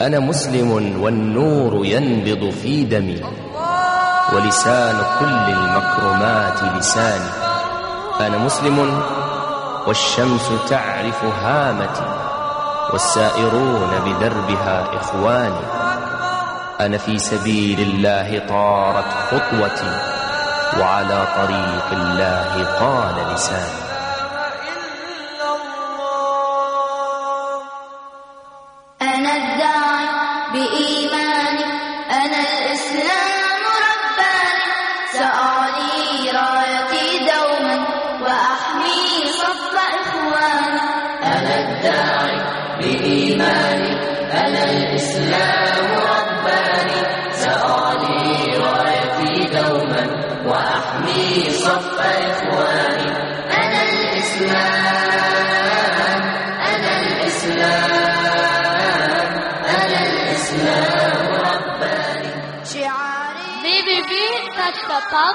أنا مسلم والنور ينبض في دمي ولسان كل المكرمات لساني. أنا مسلم والشمس تعرف هامتي والسائرون بدربها إخواني. أنا في سبيل الله طارت خطوتي وعلى طريق الله قال لساني.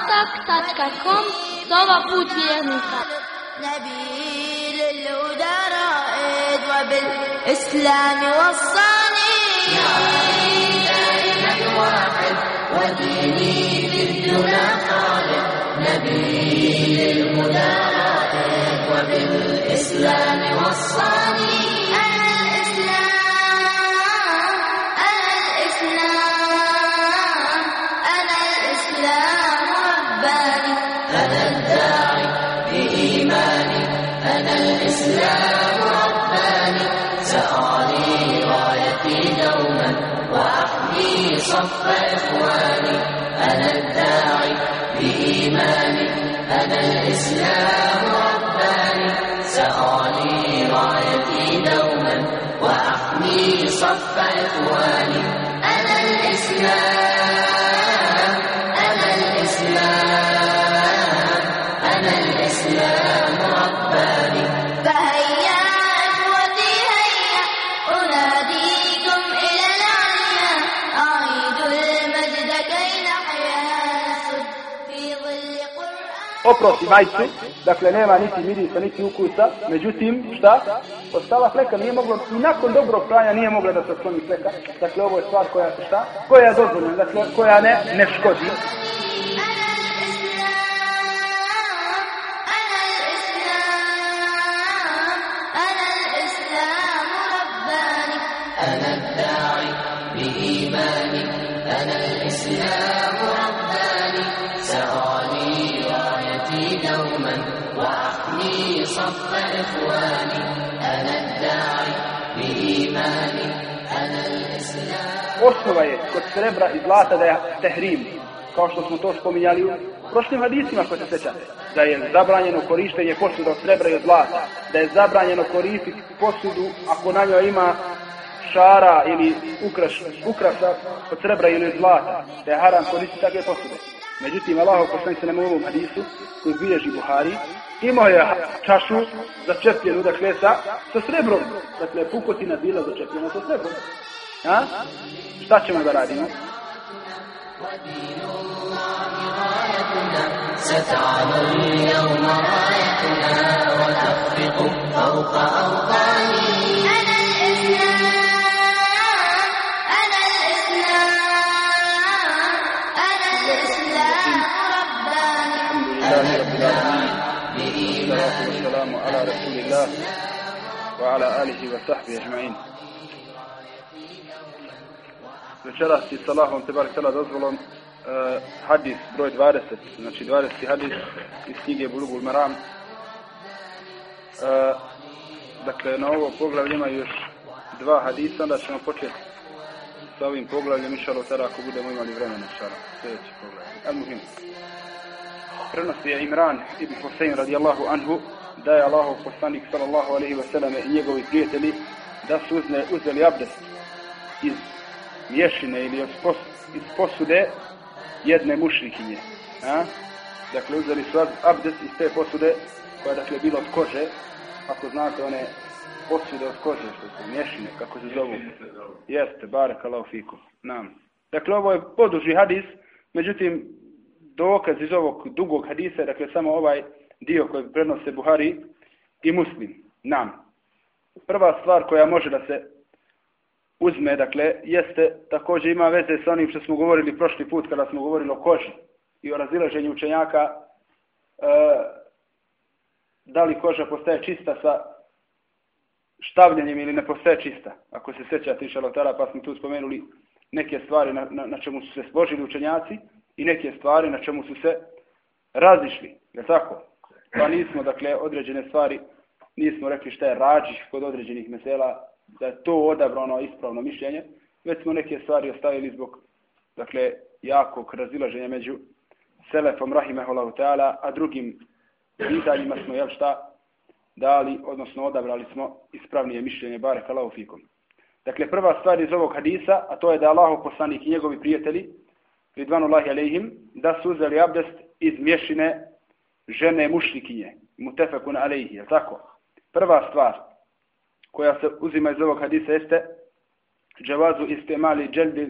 paltak.com Sova put vjernika نبي للهدى رائد وبالإسلام وصاني يا دائما واحد وديني في الدنيا خالد نبي للهدى رائد وبالإسلام وصاني إخواني أنا الداعي بإيماني أنا الإسلام رباني. سأعلي رايتي دوما وأحمي صف إخواني. أنا الإسلام oprosti majcu, dakle nema niti mirisa, niti ukusa, međutim, šta? Ostala fleka nije mogla, i nakon dobrog pranja nije mogla da se skloni fleka, dakle ovo je stvar koja se šta? Koja je dozvoljena, dakle koja ne, ne škodi. Osnova je kod srebra i zlata da je tehrim, kao što smo to spominjali u prošlim hadisima koje se sećate, da je zabranjeno korištenje posuda od srebra i od zlata, da je zabranjeno koristiti posudu ako na njoj ima šara ili ukraš, ukrasa od srebra ili od zlata, da je haram koristiti takve posude. Međutim, Allah poslani se na ovom hadisu, koji bilježi Buhari, imao je čašu začepljenu, dakle, sa, sa srebrom. Dakle, pukotina bila začepljena sa srebrom. A? Šta ćemo da radimo? ستعلو اليوم فوق أوطاني أنا الإسلام أنا الإسلام أنا الإسلام رباني والصلاة والسلام على رسول الله وعلى آله وصحبه أجمعين Večeras ti s Allahom te bar htjela dozvolom uh, hadis broj 20, znači 20. hadis iz knjige Bulugul Maram. Uh, dakle, na ovo poglavlje ima još dva hadisa, onda ćemo početi sa ovim poglavljem, inšalo, tada ako budemo imali vremena, inšalo, sljedeći poglavlje. Al muhim. Prenosi je Imran ibn Husein radijallahu anhu, da je Allahov poslanik sallallahu alaihi wasallam i njegovi prijatelji da su uzne, uzeli abdest iz mješine ili iz, pos, iz posude jedne mušrikinje. A? Dakle, uzeli su abdest iz te posude koja je dakle bila od kože, ako znate one posude od kože, što su mješine, kako se zovu. Jeste, barek Allah fikum. Nam. Dakle, ovo je poduži hadis, međutim, dokaz iz ovog dugog hadisa, dakle, samo ovaj dio koji prenose Buhari i Muslim. Nam. Prva stvar koja može da se uzme, dakle, jeste, također ima veze sa onim što smo govorili prošli put kada smo govorili o koži i o razilaženju učenjaka, e, da li koža postaje čista sa štavljanjem ili ne postaje čista. Ako se sjećate šalotara, pa smo tu spomenuli neke stvari na, na, na čemu su se složili učenjaci i neke stvari na čemu su se razišli. Je tako? Pa nismo, dakle, određene stvari, nismo rekli šta je rađih kod određenih mesela, da je to odabrano ispravno mišljenje, već smo neke stvari ostavili zbog, dakle, jakog razilaženja među Selefom Rahimehullahu Teala, a drugim pitanjima smo, jel šta, dali, odnosno odabrali smo ispravnije mišljenje bare kalau Fikum. Dakle, prva stvar iz ovog hadisa, a to je da Allahu poslanik i njegovi prijatelji, Ridvanullahi alejhim, da su uzeli abdest iz mješine žene mušnikinje, mutefekun alejhi, je tako? Prva stvar koja se uzima iz ovog hadisa jeste džavazu istemali džildil,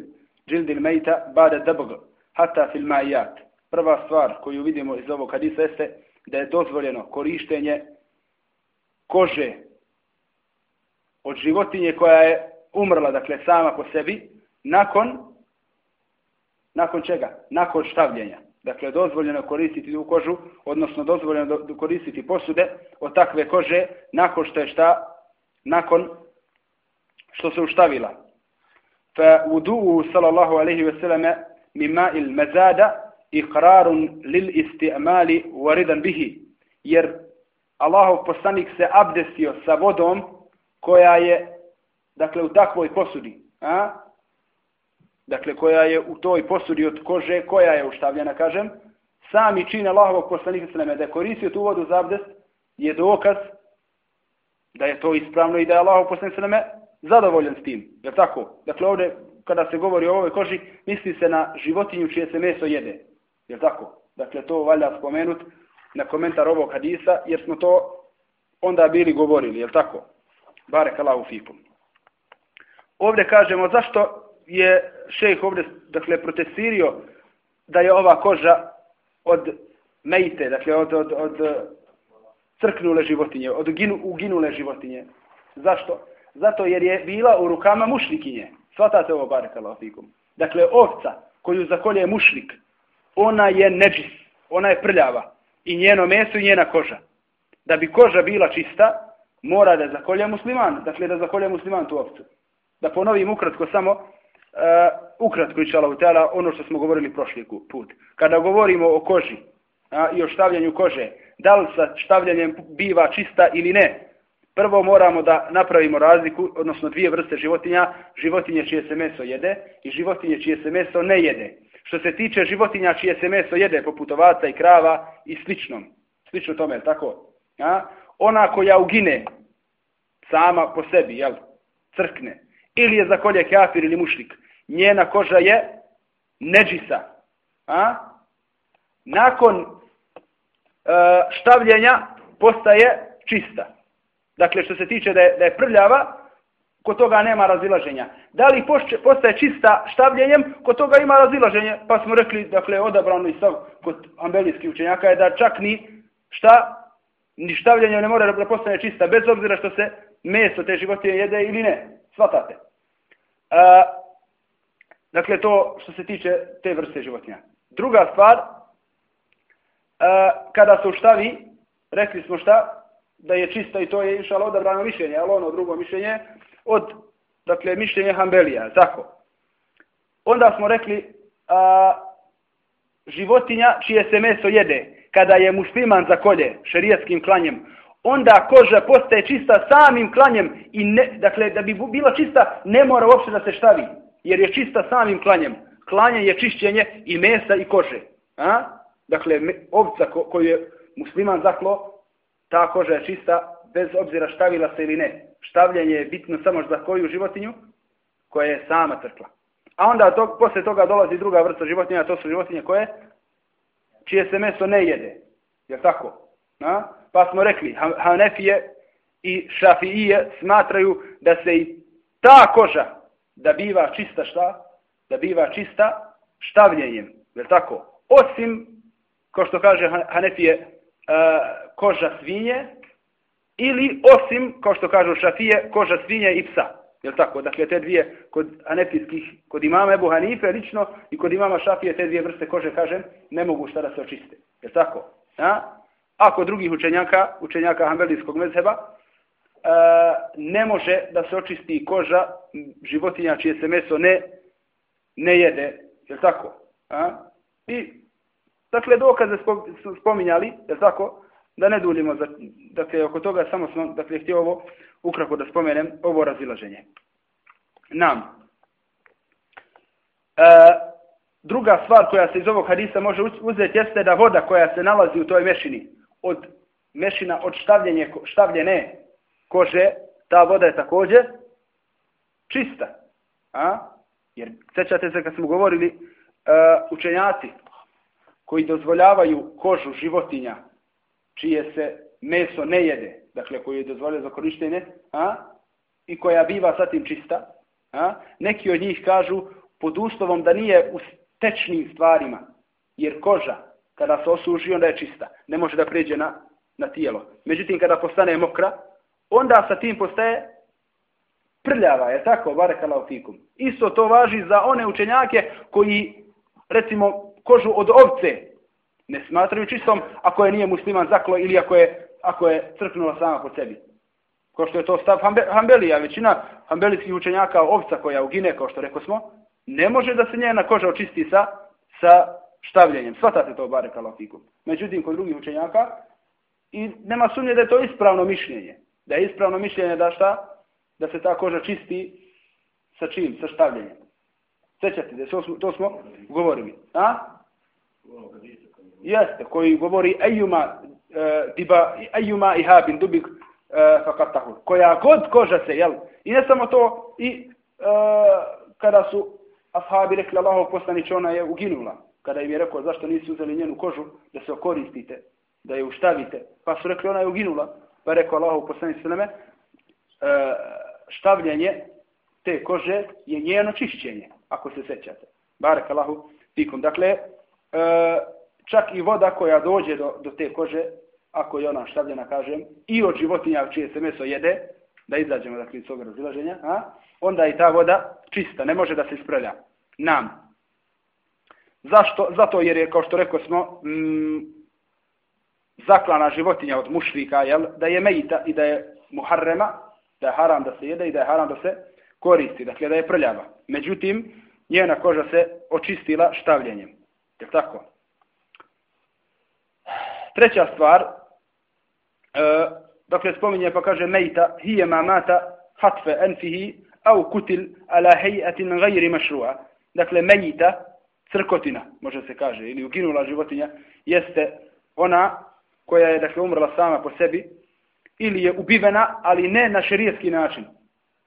džildil mejta bada dabg, hata fil majat. Prva stvar koju vidimo iz ovog hadisa jeste da je dozvoljeno korištenje kože od životinje koja je umrla, dakle sama po sebi, nakon nakon čega? Nakon štavljenja. Dakle, dozvoljeno koristiti tu kožu, odnosno dozvoljeno koristiti posude od takve kože nakon što je šta? Nakon što se uštavila. Fa wudu'u sallallahu alaihi wa sallam mima il mezada iqrarun lil isti'mali waridan bihi. Jer Allahov poslanik se abdestio sa vodom koja je dakle u takvoj posudi. A? dakle koja je u toj posudi od kože, koja je uštavljena, kažem, sami čin Allahovog poslanika sveme, da je koristio tu vodu za abdest, je dokaz da je to ispravno i da je Allahov poslanik sveme zadovoljan s tim. Je tako? Dakle, ovdje, kada se govori o ovoj koži, misli se na životinju čije se meso jede. Je tako? Dakle, to valja spomenut na komentar ovog hadisa, jer smo to onda bili govorili, je tako? Barek Allahu fikum. Ovdje kažemo zašto je šejh ovdje dakle, protestirio da je ova koža od mejte, dakle od, od, od crknule životinje, od ginu, uginule životinje. Zašto? Zato jer je bila u rukama mušlikinje. Svatate ovo barekala lafikum. Dakle, ovca koju zakolje mušlik, ona je neđis, ona je prljava. I njeno meso i njena koža. Da bi koža bila čista, mora da zakolje musliman. Dakle, da zakolje musliman tu ovcu. Da ponovim ukratko samo, uh, ukratko i šalavu tela, ono što smo govorili prošli put. Kada govorimo o koži a, i o štavljanju kože, da li sa štavljanjem biva čista ili ne, prvo moramo da napravimo razliku, odnosno dvije vrste životinja, životinje čije se meso jede i životinje čije se meso ne jede. Što se tiče životinja čije se meso jede, poput ovaca i krava i sličnom, slično tome, tako? A? Ona koja ugine sama po sebi, jel, crkne, ili je za kolje kafir ili mušlik, njena koža je neđisa. A? Nakon E, štavljenja postaje čista. Dakle, što se tiče da je, da je prljava, kod toga nema razilaženja. Da li postaje čista štavljenjem, kod toga ima razilaženje. Pa smo rekli, dakle, odabrano i stav kod ambelijskih učenjaka je da čak ni šta, ni štavljenjem ne mora da postane čista, bez obzira što se meso te životinje jede ili ne. Svatate. Uh, Dakle, to što se tiče te vrste životinja. Druga stvar, E, kada se uštavi, rekli smo šta, da je čista i to je išalo odabrano mišljenje, ali ono drugo mišljenje, od, dakle, mišljenje Hambelija, tako. Onda smo rekli, a, životinja čije se meso jede, kada je musliman za kolje, šerijatskim klanjem, onda koža postaje čista samim klanjem i ne, dakle, da bi bila čista, ne mora uopšte da se štavi jer je čista samim klanjem. Klanje je čišćenje i mesa i kože. A? Dakle, ovca ko, koju je musliman zaklo, ta koža je čista bez obzira štavila se ili ne. Štavljanje je bitno samo za koju životinju? Koja je sama crkla. A onda to, posle toga dolazi druga vrsta životinja, to su životinje koje? Čije se meso ne jede. Je tako? A? Pa smo rekli, Hanefije i Šafije smatraju da se i ta koža da biva čista šta? Da biva čista štavljenjem. Je tako? Osim, ko što kaže Hanefije, e, uh, koža svinje, ili osim, kao što kažu šafije, koža svinje i psa. Je tako? Dakle, te dvije kod anefijskih, kod imama Ebu Hanife lično i kod imama Šafije te dvije vrste kože, kažem, ne mogu šta da se očiste. Je tako? A? A kod drugih učenjaka, učenjaka Hanbelijskog mezheba, e, ne može da se očisti koža životinja čije se meso ne, ne jede. Je tako? A? I, dakle, dokaze spominjali, je tako? Da ne duljimo, dakle, oko toga samo smo, dakle, htio ovo ukratko da spomenem, ovo razilaženje. Nam. E, druga stvar koja se iz ovog hadisa može uzeti jeste da voda koja se nalazi u toj mešini, od mešina od štavljenje, štavljene kože, ta voda je također čista. A? Jer, sećate se kad smo govorili, uh, učenjaci koji dozvoljavaju kožu životinja čije se meso ne jede, dakle koji je dozvoljeno za korištenje, a? i koja biva sa tim čista, a? neki od njih kažu pod uslovom da nije u tečnim stvarima, jer koža, kada se osuži, onda je čista, ne može da pređe na, na tijelo. Međutim, kada postane mokra, onda sa tim postaje prljava, je tako, barekala fikum. Isto to važi za one učenjake koji, recimo, kožu od ovce ne smatraju čistom ako je nije musliman zaklo ili ako je, ako je crknula sama po sebi. Ko što je to stav Hambelija, većina Hambelijskih učenjaka ovca koja ugine, kao što rekao smo, ne može da se njena koža očisti sa, sa štavljenjem. Svatate to, bare fikum. Međutim, kod drugih učenjaka, i nema sumnje da je to ispravno mišljenje. Da je ispravno mišljenje da šta? Da se ta koža čisti sa čim? Sa štavljenjem. Sećate da to smo, to smo govorili. A? Jeste, koji govori ejuma, uh, e, diba, ejuma ihabin dubik e, uh, fakatahu. Koja god koža se, jel? I ne samo to, i uh, kada su ashabi rekli Allahov poslanić, ona je uginula. Kada im je rekao zašto nisi uzeli njenu kožu, da se koristite, da je uštavite. Pa su rekli ona je uginula. Pa je rekao Allahov poslanić sveme, štavljanje te kože je njeno čišćenje, ako se sećate. Barek Allahu fikum. Dakle, E, čak i voda koja dođe do, do te kože, ako je ona štavljena, kažem, i od životinja čije se meso jede, da izađemo dakle, iz toga razilaženja, a? onda i ta voda čista, ne može da se isprlja Nam. Zašto? Zato jer je, kao što rekao smo, mm, zaklana životinja od mušlika, jel? da je mejita i da je muharrema, da je haram da se jede i da je haram da se koristi, dakle da je prljava. Međutim, njena koža se očistila štavljenjem. Je tako? Treća stvar, e, dakle spominje pa kaže mejta, hije ma mata hatfe enfihi au kutil ala hejatin gajri mašrua. Dakle, mejta, crkotina, može se kaže, ili uginula životinja, jeste ona koja je dakle umrla sama po sebi, ili je ubivena, ali ne na šerijetski način.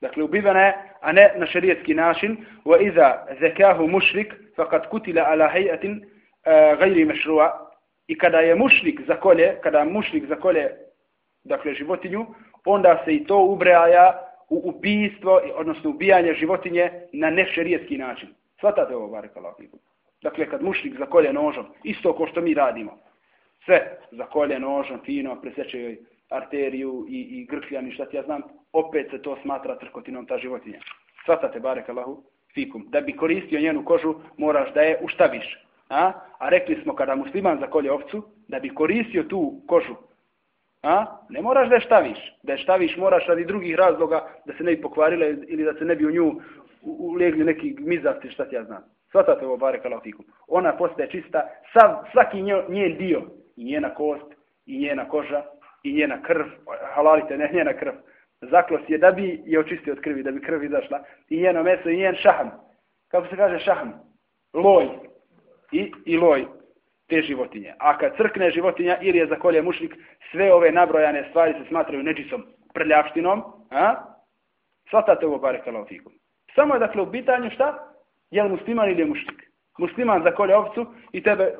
Dakle, ubivena je, a ne na šerijetski način. Wa iza zekahu mušrik, fakat kutila ala hejatin uh, eh, gajri mešrua. I kada je mušrik za kolje, kada mušrik za kolje, dakle, životinju, onda se i to ubraja u ubijstvo, odnosno ubijanje životinje na nešerijetski način. Svatate ovo, barek Allah. Dakle, kad mušnik zakolje nožom, isto ko što mi radimo, sve zakolje nožom, fino, preseče joj arteriju i, i grkljan i šta ti ja znam, opet se to smatra trkotinom ta životinja. Svatate, barek Allahu, fikum. Da bi koristio njenu kožu, moraš da je uštaviš. A? a rekli smo kada musliman zakolje ovcu, da bi koristio tu kožu, a? ne moraš da je štaviš. Da je štaviš moraš radi drugih razloga da se ne bi pokvarile ili da se ne bi u nju ulegli neki mizavci, šta ti ja znam. Svatate ovo, barek Allahu, fikum. Ona postaje čista, sav, svaki njen dio, i njena kost, i njena koža, i njena krv, halalite, ne njena krv, zaklos je da bi je očistio od krvi, da bi krv izašla, i njeno meso, i njen šaham. Kako se kaže šaham? Loj. I, i loj te životinje. A kad crkne životinja ili je zakolje mušlik, sve ove nabrojane stvari se smatraju neđisom, prljavštinom, a? Svatate ovo bare kalafikom. Samo je dakle u pitanju šta? Je li musliman ili je mušlik? Musliman zakolje ovcu i tebe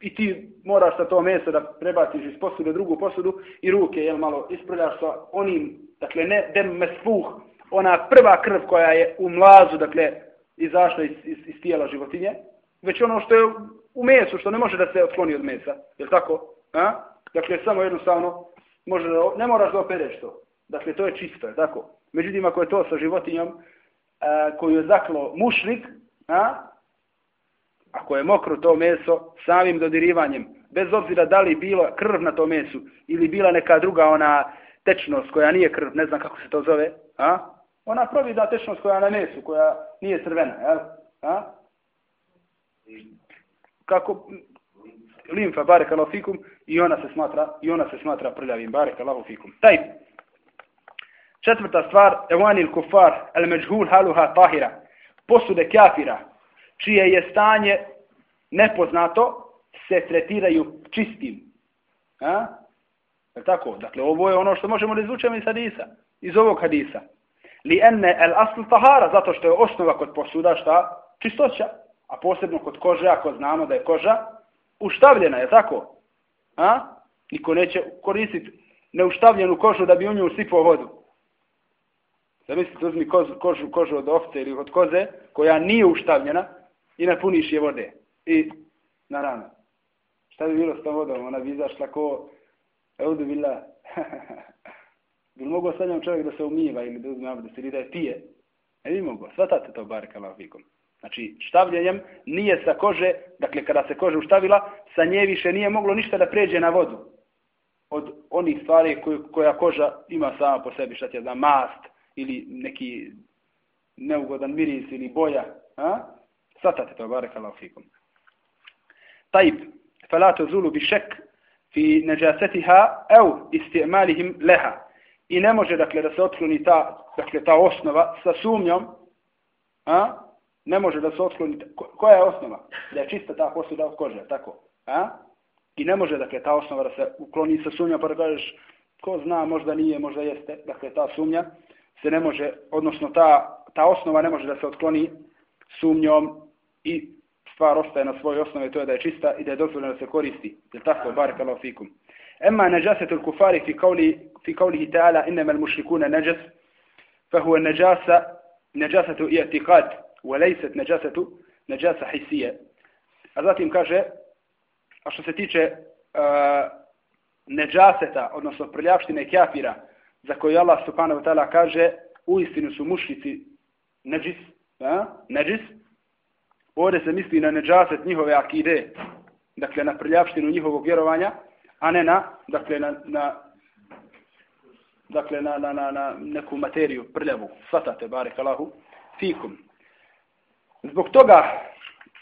i ti moraš sa to meso da prebaciš iz posude drugu posudu i ruke jel malo isprljaš sa onim, dakle ne dem mesfuh, ona prva krv koja je u mlazu, dakle izašla iz, iz, iz tijela životinje, već ono što je u mesu, što ne može da se otkloni od mesa, je tako? A? Dakle, samo jednostavno, može da, ne moraš da opereš to. Dakle, to je čisto, je tako? Međutim, ako je to sa životinjom a, koju je zaklo mušlik, a, ako je mokro to meso, samim dodirivanjem, bez obzira da li bilo krv na to mesu ili bila neka druga ona tečnost koja nije krv, ne znam kako se to zove, a? ona provida tečnost koja je na mesu, koja nije crvena, jel? A? Kako limfa barek fikum i ona se smatra i ona se smatra prljavim barek fikum. Taj Četvrta stvar, evanil kufar, el međhul haluha tahira, posude kafira, čije je stanje nepoznato, se tretiraju čistim. A? Je tako? Dakle, ovo je ono što možemo da izvučemo iz hadisa, iz ovog hadisa. Li enne el asl tahara, zato što je osnova kod posuda šta? Čistoća. A posebno kod kože, ako znamo da je koža uštavljena, je tako? A? Niko neće koristiti neuštavljenu kožu da bi u nju usipao vodu. Da mislite, uzmi kožu, kožu, kožu od ovce ili od koze, koja nije uštavljena i napuniš je vode. I na rano. Šta bi bilo s tom vodom? Ona bi izašla ko... Eudu bila... bi li mogo sad čovjek da se umiva ili da uzme abdest ili da je pije? Ne bi mogao. Svatate to, bar kalafikom. Znači, štavljenjem nije sa kože, dakle, kada se koža uštavila, sa nje više nije moglo ništa da pređe na vodu. Od onih stvari koje, koja koža ima sama po sebi, šta ti je da mast ili neki neugodan miris ili boja. A? Svatate to, barek Allah fikum. Tajib, fela to zulu bi šek fi neđasetiha ev isti'malihim leha. I ne može, dakle, da se otkloni ta, dakle, ta osnova sa sumnjom, a? ne može da se otkloni, koja je osnova? Da je čista ta posuda od kože, tako. A? I ne može, dakle, ta osnova da se ukloni sa sumnjom, pa da kažeš, ko zna, možda nije, možda jeste, dakle, ta sumnja se ne može, odnosno ta, ta osnova ne može da se otkloni sumnjom, i stvar ostaje na svojoj osnovi, to je da je čista i da je dozvoljeno da se koristi. Jel tako, Barakallahu fikum. Emma neđasetu kufari fi kauli, fi kaulihi ta'ala innama al-mušrikuna neđas, fahuwa neđasa, neđasetu i atikad, wa lejset neđasetu, neđasa hisije. A zatim kaže, a što se tiče uh, neđaseta, odnosno prljavštine kjafira, za koju Allah subhanahu wa ta'ala kaže, u istinu su mušnici neđis, a? neđis, Ovdje se misli na neđaset njihove akide, dakle na prljavštinu njihovog vjerovanja, a ne na, dakle, na, na, dakle, na, na, na, na neku materiju, prljavu. Svatate, barek Allahu, fikum. Zbog toga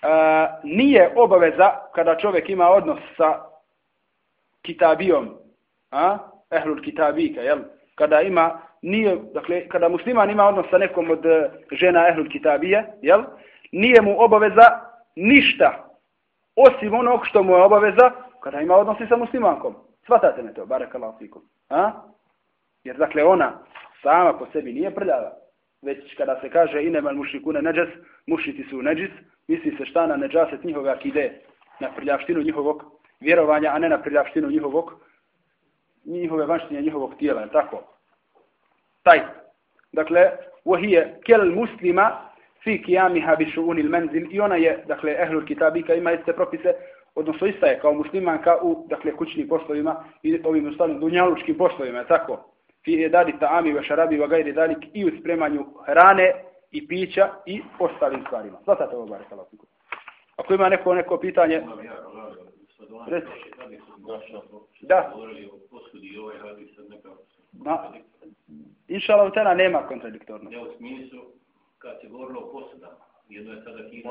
a, nije obaveza kada čovjek ima odnos sa kitabijom, a, ehlul kitabika, jel? Kada ima, nije, dakle, kada musliman ima odnos sa nekom od e, žena ehlul kitabije, jel? nije mu obaveza ništa osim onog što mu je obaveza kada ima odnosi sa muslimankom. Svatate me to, barek Allah fikum. A? Jer dakle ona sama po sebi nije prljava. Već kada se kaže inemal mušikune neđes, mušiti su neđis, misli se šta na neđaset njihove akide, na prljavštinu njihovog vjerovanja, a ne na prljavštinu njihovog njihove vanštine njihovog tijela. Tako. Taj. Dakle, وهي kel muslima fi kijamiha bi šu'uni menzil i ona je, dakle, ehlul kitabika ima iste propise, odnosno ista je kao muslimanka u, dakle, kućnim poslovima i ovim ostalim dunjalučkim poslovima, tako. Fi je ta'ami ve šarabi ve gajri dalik i u spremanju hrane i pića i ostalim stvarima. Svatate ovo, bare salafiku. Ako ima neko, neko pitanje... Reci. Da. Na, inša Allah, nema kontradiktornosti. Ne u smislu, kad se govorilo o posudama. Jedno je sada kino.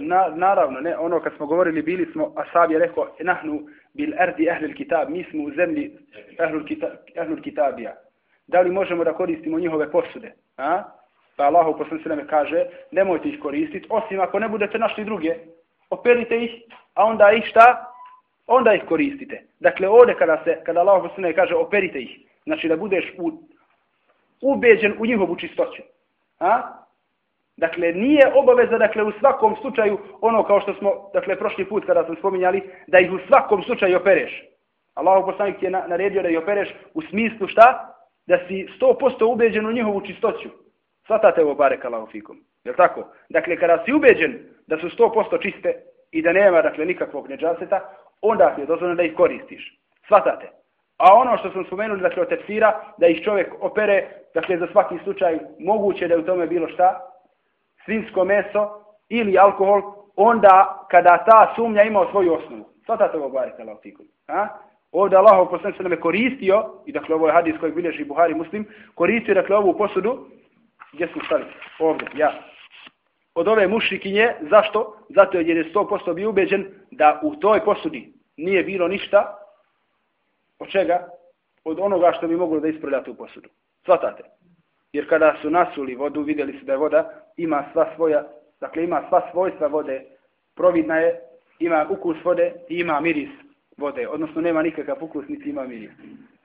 Na, naravno, ne, ono kad smo govorili, bili smo, a sad je rekao, nahnu bil erdi ehlil kitab, mi smo u zemlji ehlul, kita, ehlul kitabija. Da li možemo da koristimo njihove posude? A? Pa Allah u poslanstvenome kaže, nemojte ih koristiti, osim ako ne budete našli druge, operite ih, a onda ih šta? Onda ih koristite. Dakle, ovdje kada se, kada Allah poslanstvenome kaže, operite ih, znači da budeš u, ubeđen u njihovu čistoću. A? Dakle, nije obaveza, dakle, u svakom slučaju, ono kao što smo, dakle, prošli put kada smo spominjali, da ih u svakom slučaju opereš. Allahu poslanik ti je naredio da ih opereš u smislu šta? Da si 100% ubeđen u njihovu čistoću. Svatate ovo barek Allahu fikum. Je tako? Dakle, kada si ubeđen da su 100% čiste i da nema, dakle, nikakvog neđaseta, onda ti je dozvoljeno da ih koristiš. Svatate. A ono što smo spomenuli, dakle, od tefsira, da ih čovjek opere, dakle, za svaki slučaj, moguće da je u tome bilo šta, svinsko meso ili alkohol, onda kada ta sumnja ima svoju osnovu. Svatate ovo barite, Allah, fikum. Ha? Ovdje Allah poslanik se nam je koristio, i dakle ovo je hadis kojeg bilježi Buhari muslim, koristio dakle ovu posudu, gdje smo stali? Ovdje, ja. Od ove mušikinje, zašto? Zato jer je 100% bio ubeđen da u toj posudi nije bilo ništa, od čega? Od onoga što bi moglo da ispravlja tu posudu. Svatate. Jer kada su nasuli vodu, vidjeli su da je voda ima sva svoja, dakle ima sva svojstva vode, providna je, ima ukus vode i ima miris vode, odnosno nema nikakav ukus, niti ima miris,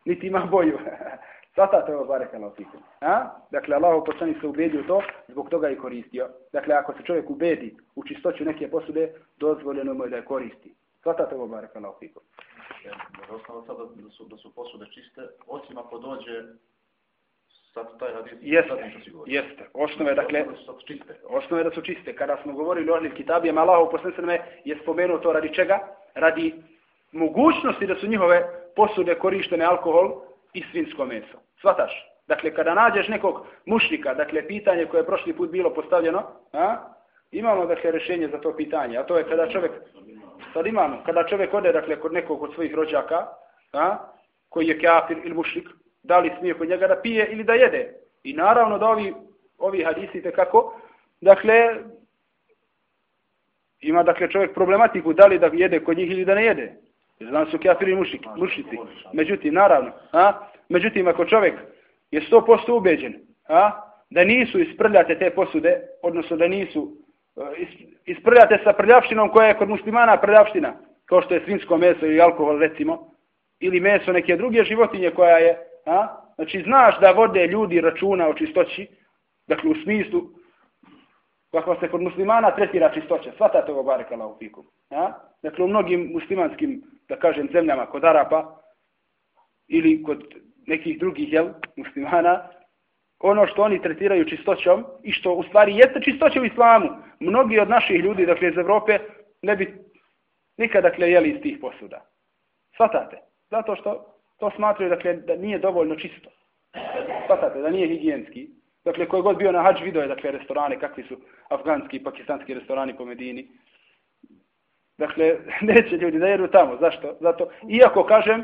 niti ima boju. Sada to je barek Allah. A? Dakle, Allah poslani se ubedio to, zbog toga je koristio. Dakle, ako se čovjek ubedi u čistoću neke posude, dozvoljeno mu je da je koristi. Svata to je barek Allah fikum. Osnova sada da su, da su posude čiste, osim ako dođe sad taj hadis. Jeste, jeste. Osnove, dakle, osnove da su čiste. Kada smo govorili o Ahlil Kitabijama, Allah poslani je spomenuo to radi čega? Radi mogućnosti da su njihove posude korištene alkohol i svinsko meso. Svataš? Dakle, kada nađeš nekog mušnika, dakle, pitanje koje je prošli put bilo postavljeno, a, imamo, dakle, rešenje za to pitanje, a to je kada čovjek, sad imamo, kada čovjek ode, dakle, kod nekog od svojih rođaka, a, koji je kafir ili mušlik, da li smije kod njega da pije ili da jede. I naravno da ovi, ovi hadisi kako, dakle, ima, dakle, čovjek problematiku da li da jede kod njih ili da ne jede. Znam su kafiri mušik, mušici. Međutim, naravno, a? međutim, ako čovjek je 100% ubeđen a? da nisu isprljate te posude, odnosno da nisu uh, isprljate sa prljavštinom koja je kod muslimana prljavština, kao što je svinsko meso ili alkohol, recimo, ili meso neke druge životinje koja je, a? znači znaš da vode ljudi računa o čistoći, dakle u smislu kako se kod muslimana tretira čistoća, svatate ovo barekala u fiku. A? Dakle, u mnogim muslimanskim da kažem, zemljama kod Arapa ili kod nekih drugih jel, muslimana, ono što oni tretiraju čistoćom i što u stvari jeste čistoća u islamu, mnogi od naših ljudi, dakle, iz Evrope, ne bi nikada, dakle, jeli iz tih posuda. Svatate. Zato što to smatraju, dakle, da nije dovoljno čisto. Svatate, da nije higijenski. Dakle, koji god bio na hađ video je, dakle, restorane, kakvi su afganski i pakistanski restorani po Medini, Dakle, neće ljudi da jedu tamo. Zašto? Zato, iako kažem,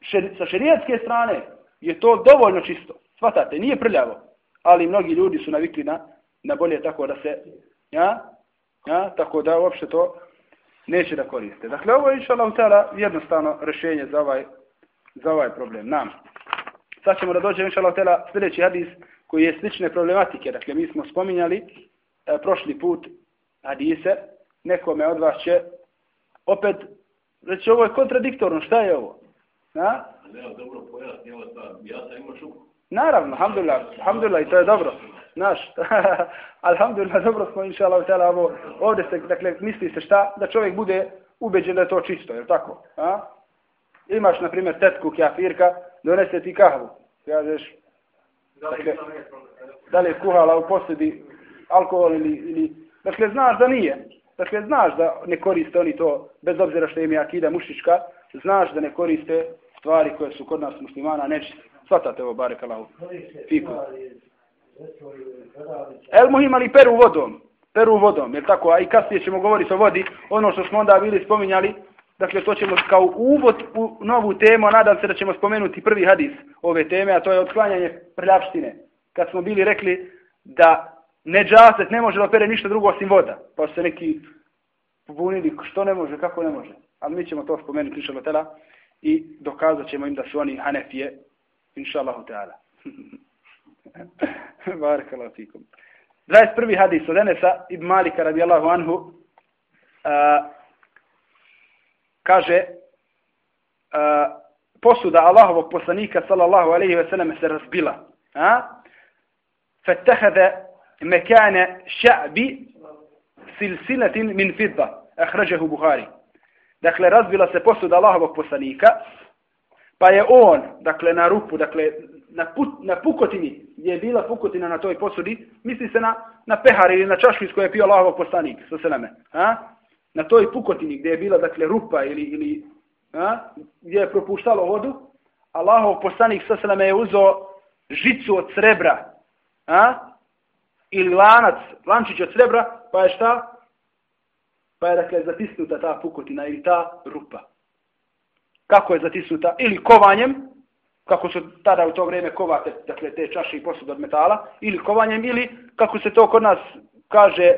šer, sa šerijetske strane je to dovoljno čisto. Svatate, nije prljavo. Ali mnogi ljudi su navikli na, na bolje tako da se, ja, ja, tako da uopšte to neće da koriste. Dakle, ovo je inša Allah jednostavno rešenje za ovaj, za ovaj problem. Nam. Sad ćemo da dođemo inša Allah sljedeći hadis koji je slične problematike. Dakle, mi smo spominjali e, prošli put hadise nekome od vas će opet reći ovo je kontradiktorno, šta je ovo? Na? Ne, dobro pojasni, ovo ta, ja sam šuku. Naravno, alhamdulillah, alhamdulillah, i to je dobro. Naš, alhamdulillah, dobro smo, inša Allah, tjela, ovo, ovdje se, dakle, misli se šta, da čovjek bude ubeđen da je to čisto, je tako? A? Imaš, na primjer, tetku, kjafirka, donese ti kahvu, kažeš, dakle, da li je kuhala u posljedi alkohol ili, ili, dakle, znaš da nije, Dakle, znaš da ne koriste oni to, bez obzira što im je akida mušička, znaš da ne koriste stvari koje su kod nas muslimana nečiste. Svatate ovo, bare kalahu. Fiku. El muhim ali peru vodom. Peru vodom, jer tako, a i kasnije ćemo govoriti o vodi, ono što smo onda bili spominjali, dakle to ćemo kao uvod u novu temu, nadam se da ćemo spomenuti prvi hadis ove teme, a to je otklanjanje prljavštine. Kad smo bili rekli da neđaset ne može da opere ništa drugo osim voda. Pa se neki pobunili što ne može, kako ne može. Ali mi ćemo to spomenuti, inša Allah, i dokazat ćemo im da su oni hanefije, inša Allah, ta'ala. Barakallahu fikum. 21. hadis od Enesa ibn Malika radijallahu anhu uh, kaže uh, posuda Allahovog poslanika sallallahu alaihi ve selleme se razbila. A? fatakhadha makana sha'bi silsilatin min fidda, Akhrajahu Buhari. Dakle, razbila se posuda Allahovog poslanika, pa je on, dakle, na rupu, dakle, na, put, na pukotini, je bila pukotina na toj posudi, misli se na, na pehar ili na čašu iz koje je pio Allahovog poslanik, sa seleme. A? Na toj pukotini gdje je bila, dakle, rupa ili, ili a, gdje je propuštalo vodu, Allahov poslanik sa sveme je uzeo žicu od srebra, a, ili lanac, lančić od srebra, pa je šta? Pa je, dakle, zatisnuta ta pukotina ili ta rupa. Kako je zatisnuta? Ili kovanjem, kako su tada u to vrijeme kovate, dakle, te čaše i posud od metala, ili kovanjem, ili kako se to kod nas kaže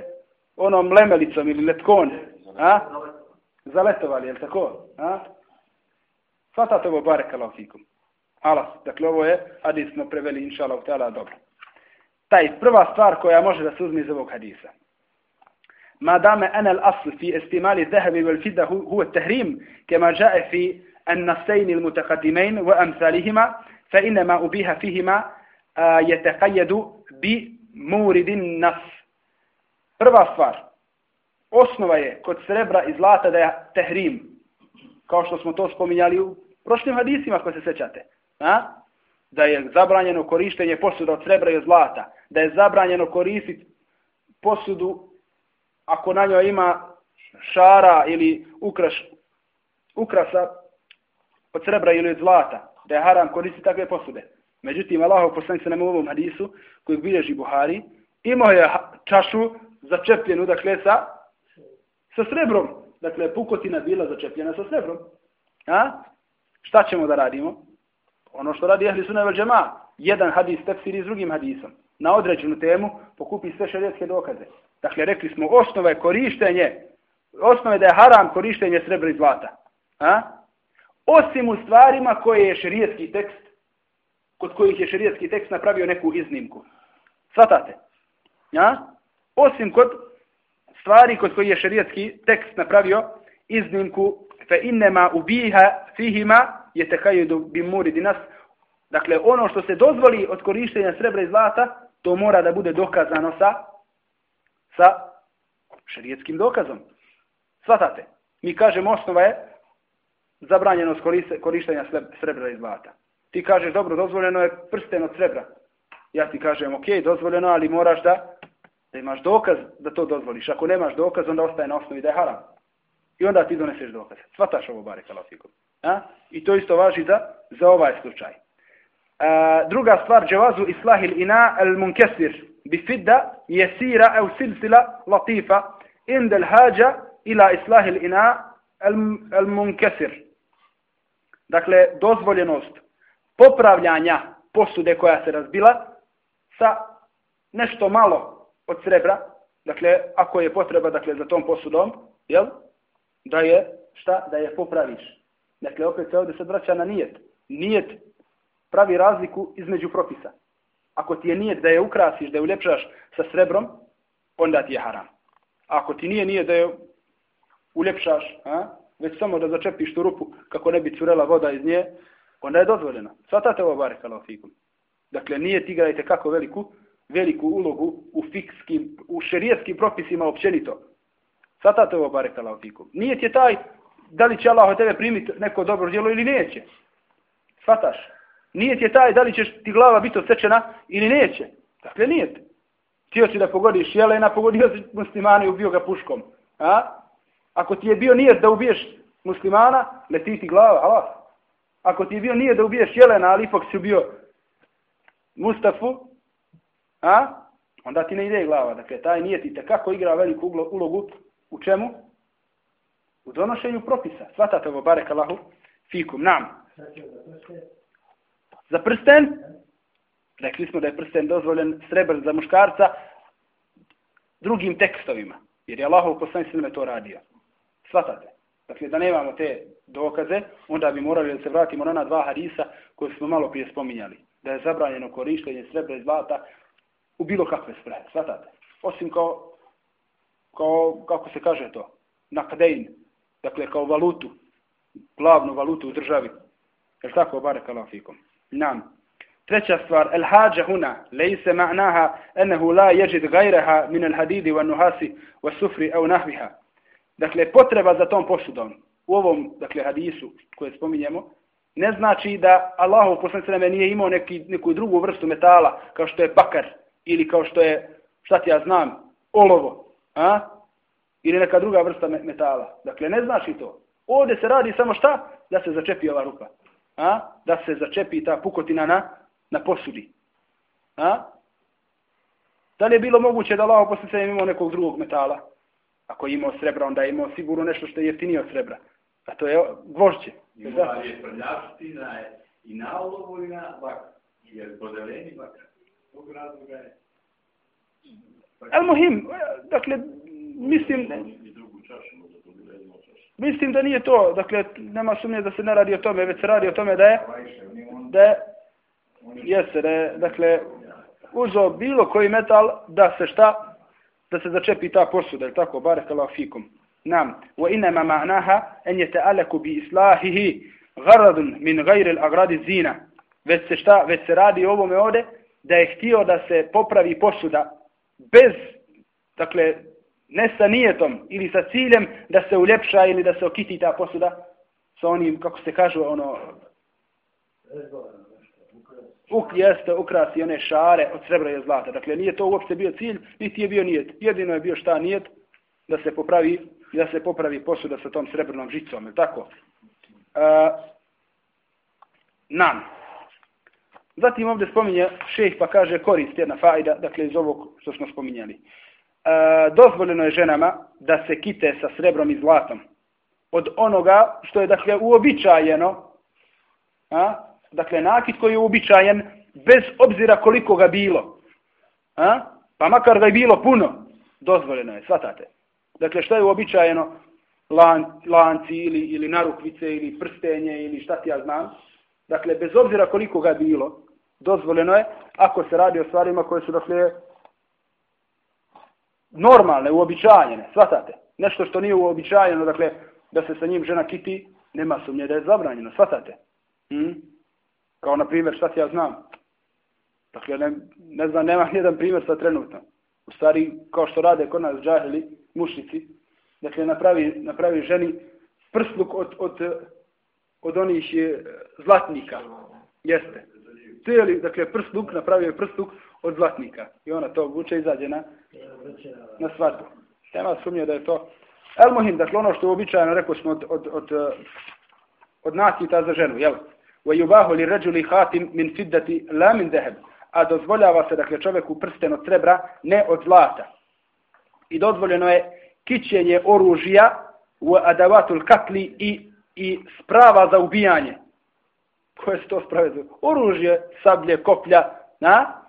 onom lemelicom ili letkon, Zaletovali, je tako? A? Svatate ovo bare kalafikum. Alas, dakle, ovo je, hadis smo preveli, inša Allah, dobro. Taj prva stvar koja može da se uzme iz ovog hadisa. ما دام أنا الأصل في استعمال الذهب والفضة هو التحريم كما جاء في النصين المتقدمين وأمثالهما فإنما أبيها فيهما يتقيد بمورد النص Prva stvar, osnova je kod srebra i zlata da je tehrim, kao što smo to spominjali u prošlim hadisima, ako se sećate. A? Da je zabranjeno korištenje posuda od srebra i od zlata. Da je zabranjeno koristiti posudu ako na njoj ima šara ili ukraš, ukrasa od srebra ili od zlata, da je haram koristiti takve posude. Međutim, Allahov poslanik se nam u ovom hadisu, kojeg bilježi Buhari, imao je čašu začepljenu, dakle, sa, sa srebrom. Dakle, pukotina bila začepljena sa srebrom. A? Šta ćemo da radimo? Ono što radi Ahli Sunna vel Džema, jedan hadis tefsiri s drugim hadisom. Na određenu temu pokupi sve šarijetske dokaze. Dakle, rekli smo, osnova je korištenje, osnova je da je haram korištenje srebra i zlata. A? Osim u stvarima koje je šarijetski tekst, kod kojih je šarijetski tekst napravio neku iznimku. Svatate? Ja? Osim kod stvari kod koji je šerijatski tekst napravio iznimku fe innema ubiha fihima je tekajudu bimuri dinas. Dakle, ono što se dozvoli od korištenja srebra i zlata, to mora da bude dokazano sa sa šerijetskim dokazom. Svatate, mi kažemo osnova je zabranjenost korištenja srebra i zlata. Ti kažeš, dobro, dozvoljeno je prsten od srebra. Ja ti kažem, ok, dozvoljeno, ali moraš da, da imaš dokaz da to dozvoliš. Ako nemaš dokaz, onda ostaje na osnovi da je haram. I onda ti doneseš dokaz. Svataš ovo bare kalafikom. A? I to isto važi za, za ovaj slučaj. A, druga stvar, dževazu islahil ina al munkesir bi fidda jesira ev silsila latifa indel hađa ila islahil ina al, al munkesir. Dakle, dozvoljenost popravljanja posude koja se razbila sa nešto malo od srebra, dakle, ako je potreba dakle, za tom posudom, jel? da je, šta? Da je popraviš. Dakle, opet se ovdje se vraća na nijet. Nijet pravi razliku između propisa ako ti je nijet da je ukrasiš, da je uljepšaš sa srebrom, onda ti je haram. Ako ti nije nije da je uljepšaš, a? već samo da začepiš tu rupu kako ne bi curela voda iz nje, onda je dozvoljeno. Svatate ovo bare kalafikum. Dakle, nije ti igrajte kako veliku, veliku ulogu u fikskim, u šerijetskim propisima općenito. Svatate ovo bare kalafikum. Nije ti je taj da li će Allah od tebe primiti neko dobro djelo ili neće. Svataš. Nije ti je taj da li ćeš ti glava biti osečena ili neće. Dakle, nije ti. Tio si da pogodiš jelena, pogodio si muslimana i ubio ga puškom. A? Ako ti je bio nije da ubiješ muslimana, leti ti glava, Allah. Ako ti je bio nije da ubiješ jelena, ali ipak si ubio Mustafu, a? onda ti ne ide glava. Dakle, taj nijet i kako igra veliku ulogu u čemu? U donošenju propisa. Svatate ovo, barek Allahu, fikum, nam. Za prsten, rekli smo da je prsten dozvoljen srebr za muškarca drugim tekstovima, jer je Allahov u sveme to radio. Svatate. Dakle, da nemamo te dokaze, onda bi morali da se vratimo na ona dva hadisa koje smo malo prije spominjali. Da je zabranjeno korištenje srebra i zlata u bilo kakve sprave, Svatate. Osim kao, kao, kako se kaže to, nakadein, dakle kao valutu, glavnu valutu u državi. Jer tako, bare kalafikom. Nam. Treća stvar, el hađa huna, lejse ma'naha, enehu la jeđid gajreha min el hadidi wa nuhasi wa sufri au nahviha. Dakle, potreba za tom posudom, u ovom dakle, hadisu koje spominjemo, ne znači da Allahu u poslanicama nije imao neki, neku drugu vrstu metala, kao što je pakar, ili kao što je, šta ti ja znam, olovo, a? ili neka druga vrsta metala. Dakle, ne znaš i to. Ovdje se radi samo šta? Da se začepi ova rupa. A? Da se začepi ta pukotina na, na posudi. A? Da li je bilo moguće da Allah posle imao nekog drugog metala? Ako je imao srebra, onda je imao sigurno nešto što je jeftinije od srebra. A to je gvožđe. Imao je prljavština i na olovu i na bakar. Jer podeleni bakar. Tog razloga je. Al muhim, dakle, mislim... Mislim da nije to, dakle, nema sumnje da se ne radi o tome, već se radi o tome da je, da je, jeste, da je, dakle, uzo bilo koji metal da se šta, da se začepi ta posuda, je tako, barekala fikum. Nam, wa inama ma'naha en je ta'aleku bi islahihi garadun min gajri l'agradi zina. Već se šta, već se radi o ovome ovde, da je htio da se popravi posuda bez, dakle, ne sa nijetom ili sa ciljem da se uljepša ili da se okiti ta posuda sa onim, kako se kažu, ono, uk, jeste, ukrasi one šare od srebra i zlata. Dakle, nije to uopšte bio cilj, niti je bio nijet. Jedino je bio šta nijet da se popravi, da se popravi posuda sa tom srebrnom žicom, je tako? E, nam. Zatim ovdje spominje šejh pa kaže korist jedna fajda, dakle iz ovog što smo spominjali. E, dozvoljeno je ženama da se kite sa srebrom i zlatom. Od onoga što je dakle uobičajeno, a, dakle nakit koji je uobičajen bez obzira koliko ga bilo. A, pa makar ga je bilo puno, dozvoljeno je, svatate. Dakle što je uobičajeno, lan, lanci ili, ili narukvice ili prstenje ili šta ti ja znam. Dakle, bez obzira koliko ga je bilo, dozvoljeno je ako se radi o stvarima koje su dakle normalne, uobičajene, svatate. Nešto što nije uobičajeno, dakle, da se sa njim žena kiti, nema sumnje da je zabranjeno, svatate. Hmm? Kao na primjer, šta ja znam? Dakle, ne, ne znam, nema jedan primjer sa trenutno. U stvari, kao što rade kod nas džahili, mušnici, dakle, napravi, napravi ženi prsluk od, od, od onih eh, zlatnika. Jeste cijeli, dakle, prstuk, napravio je prstuk od zlatnika. I ona to obuče i izađe na, na svadbu. Nema sumnje da je to. El muhim, dakle, ono što je uobičajeno, rekao smo, od, od, od, eh, od nakita za ženu, jel? Wa yubahu li rajuli khatim min fiddati la min dhahab. A dozvoljava se dakle čovjeku prsten od srebra, ne od zlata. I dozvoljeno je kićenje oružja u adavatul katli i i sprava za ubijanje koje se to spraveduje? Oružje, sablje, koplja, na?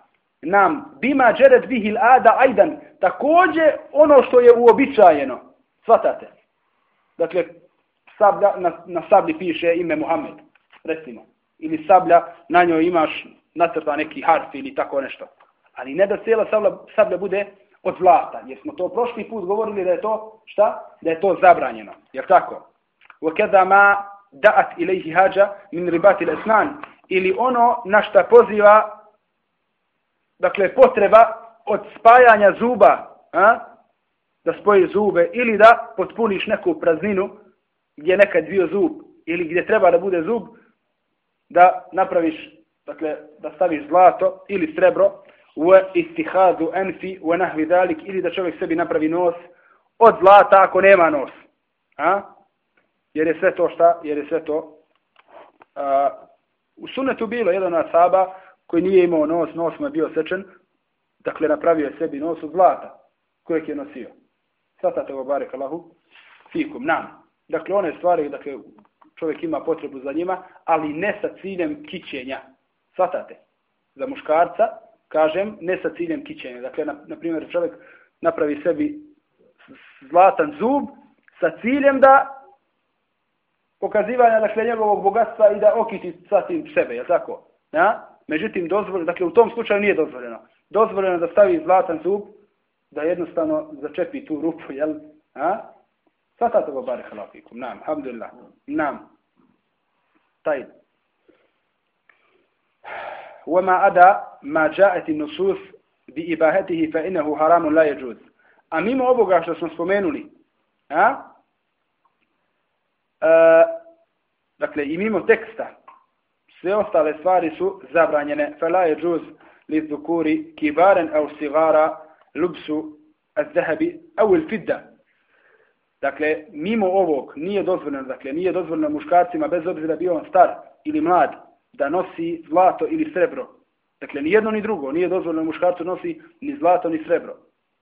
nam bima džeret bihil ada ajdan, takođe ono što je uobičajeno. Svatate. Dakle, sablja, na, na sablji piše ime Muhammed, recimo. Ili sablja, na njoj imaš nacrta neki harf ili tako nešto. Ali ne da cijela sablja, sablja bude od zlata. Jer smo to prošli put govorili da je to, šta? Da je to zabranjeno. Jer tako? وَكَذَا مَا da'at ilaihi hađa min ribati l'esnan ili ono na šta poziva dakle potreba od spajanja zuba a? da spoji zube ili da potpuniš neku prazninu gdje je nekad bio zub ili gdje treba da bude zub da napraviš dakle da staviš zlato ili srebro u istihadu enfi u nahvi dalik ili da čovjek sebi napravi nos od zlata ako nema nos a? Jer je sve to šta, jer je sve to a, u sunetu bilo jedan od saba koji nije imao nos, nos mu je bio sečen, dakle napravio je sebi nos od zlata kojeg je nosio. Sada te obarek Allahu, fikum, nam. Dakle, one stvari, dakle, čovjek ima potrebu za njima, ali ne sa ciljem kićenja. Svatate. Za muškarca, kažem, ne sa ciljem kićenja. Dakle, na, na primjer, čovjek napravi sebi zlatan zub sa ciljem da pokazivanja dakle njegovog bogatstva i da okiti sasvim sebe, je tako? Ja? Međutim, dozvoljeno, dakle u tom slučaju nije dozvoljeno. Dozvoljeno da stavi zlatan zub, da jednostavno začepi tu rupu, jel? Ja? Sata to bare halafikum. Nam, alhamdulillah. Nam. Taj. وما أدى ما جاءت النصوص بإباهته فإنه حرام لا يجوز. A mimo ovoga što smo spomenuli, a, E, E, dakle, i mimo teksta, sve ostale stvari su zabranjene. Fela je džuz li zukuri kibaren au sigara lubsu al-zahabi au il-fidda. Dakle, mimo ovog nije dozvoljeno, dakle, nije dozvoljeno muškarcima, bez obzira bio on star ili mlad, da nosi zlato ili srebro. Dakle, ni jedno ni drugo, nije dozvoljeno muškarcu nosi ni zlato ni srebro.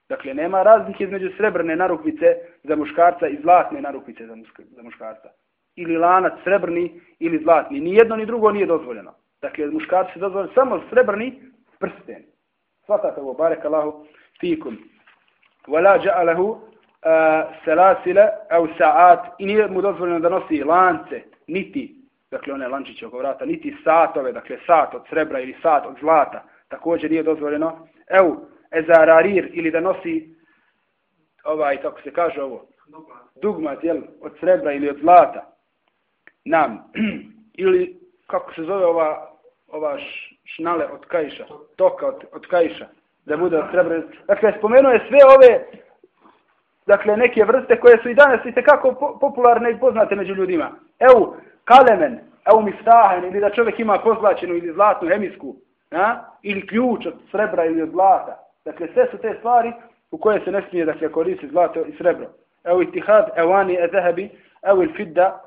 Dakle, nema razlike između srebrne narukvice za muškarca i zlatne narukvice za, za muškarca. Ili lanac srebrni ili zlatni. Ni jedno ni drugo nije dozvoljeno. Dakle, muškarci se dozvoljeno samo srebrni prsten. Svatate ovo, barek Allahu, fikum. Vala ja'alahu uh, selasile au sa'at i nije mu dozvoljeno da nosi lance, niti, dakle one lančiće oko vrata, niti satove, dakle sat od srebra ili sat od zlata, također nije dozvoljeno. Evo, ezararir ili da nosi ovaj, kako se kaže ovo, dugmat, jel, od srebra ili od zlata. Nam, ili kako se zove ova, ova šnale od kajša, toka od, od kajša, da bude od srebra. Dakle, spomenuo je sve ove, dakle, neke vrste koje su i danas i tekako popularne i poznate među ljudima. Evo, kalemen, evo miftahen, ili da čovjek ima pozlačenu ili zlatnu hemisku, a? ili ključ od srebra ili od zlata. Dakle, sve su te stvari u koje se ne smije da se koristi zlato i srebro. Evo itihad, evani, ezehebi, evo il fidda,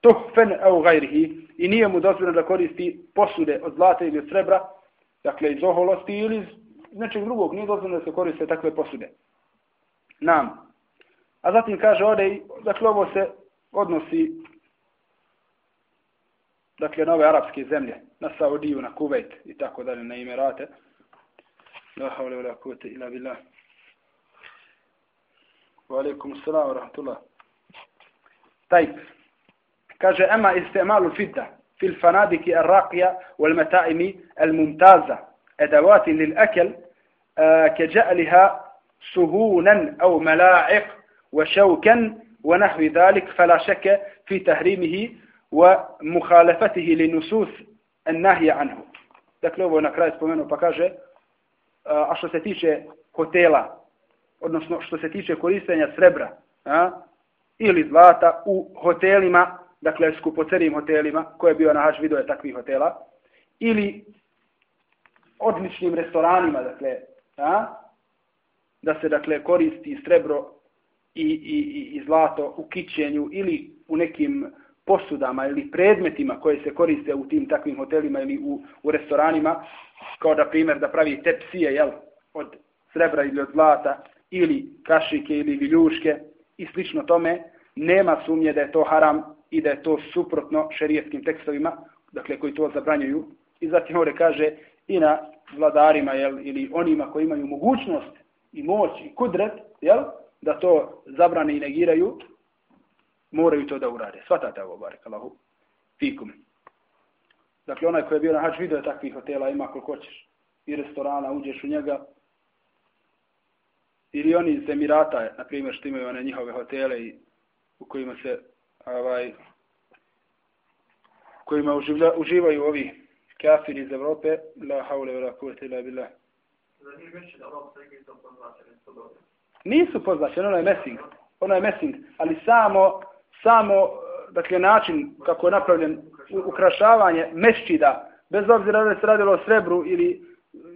tuhfen, evo gajrihi. I nije mu dozvoljeno da koristi posude od zlata ili od srebra, dakle iz oholosti ili iz nečeg drugog. Nije dozvoljeno da se koriste takve posude. Nam. A zatim kaže ovdje, dakle ovo se odnosi dakle na ove arapske zemlje, na Saudiju, na Kuvejt i tako dalje, na Emirate. لا حول ولا قوة إلا بالله. وعليكم السلام ورحمة الله. طيب كاجة أما استعمال الفدة في الفنادق الراقية والمتائم الممتازة أدوات للأكل آه كجعلها سهونا أو ملاعق وشوكا ونحو ذلك فلا شك في تحريمه ومخالفته لنصوص النهي عنه. Dakle, ovo je na kraju spomenuo, pa kaže, a što se tiče hotela, odnosno što se tiče koristenja srebra a, ili zlata u hotelima, dakle skupocenim hotelima, koje je bio na hač video je takvih hotela, ili odličnim restoranima, dakle, a, da se dakle koristi srebro i, i, i, i zlato u kićenju ili u nekim posudama ili predmetima koje se koriste u tim takvim hotelima ili u, u restoranima, kao da primjer da pravi tepsije jel, od srebra ili od zlata, ili kašike ili viljuške i slično tome, nema sumnje da je to haram i da je to suprotno šerijetskim tekstovima, dakle koji to zabranjuju. I zatim ovdje kaže i na vladarima jel, ili onima koji imaju mogućnost i moć i kudret, jel, da to zabrane i negiraju, moraju to da urade. Svatate ovo, barek Allahu, fikum. Dakle, onaj koji je bio na hač video takvih hotela ima koliko hoćeš. I restorana, uđeš u njega. Ili oni iz Emirata, na primjer, što imaju one njihove hotele i u kojima se ovaj, kojima uživlja, uživaju ovi kafiri iz Evrope, la haule vela kuvete ila billah. Nisu pozlačeni, ono je messing. Ono je messing, ali samo samo dakle način kako je napravljen ukrašavanje mešćida bez obzira da se radilo o srebru ili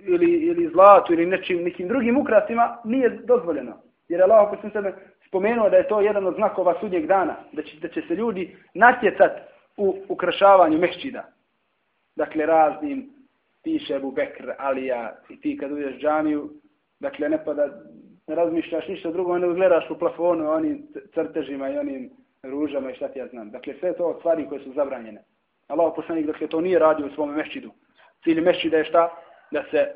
ili ili zlatu ili nečim nekim drugim ukrasima nije dozvoljeno. Jer Allah posle sebe spomenuo da je to jedan od znakova sudnjeg dana da će da će se ljudi natjecat u ukrašavanju mešćida. Dakle raznim piše Abu Bekr, Alija i ti kad uđeš džamiju dakle ne pada ne razmišljaš ništa drugo ne gledaš u plafonu onim crtežima i onim ružama i šta ti ja znam. Dakle, sve to stvari koje su zabranjene. Allah poslanik, dakle, to nije radio u svom mešćidu. Cilj mešćida je šta? Da se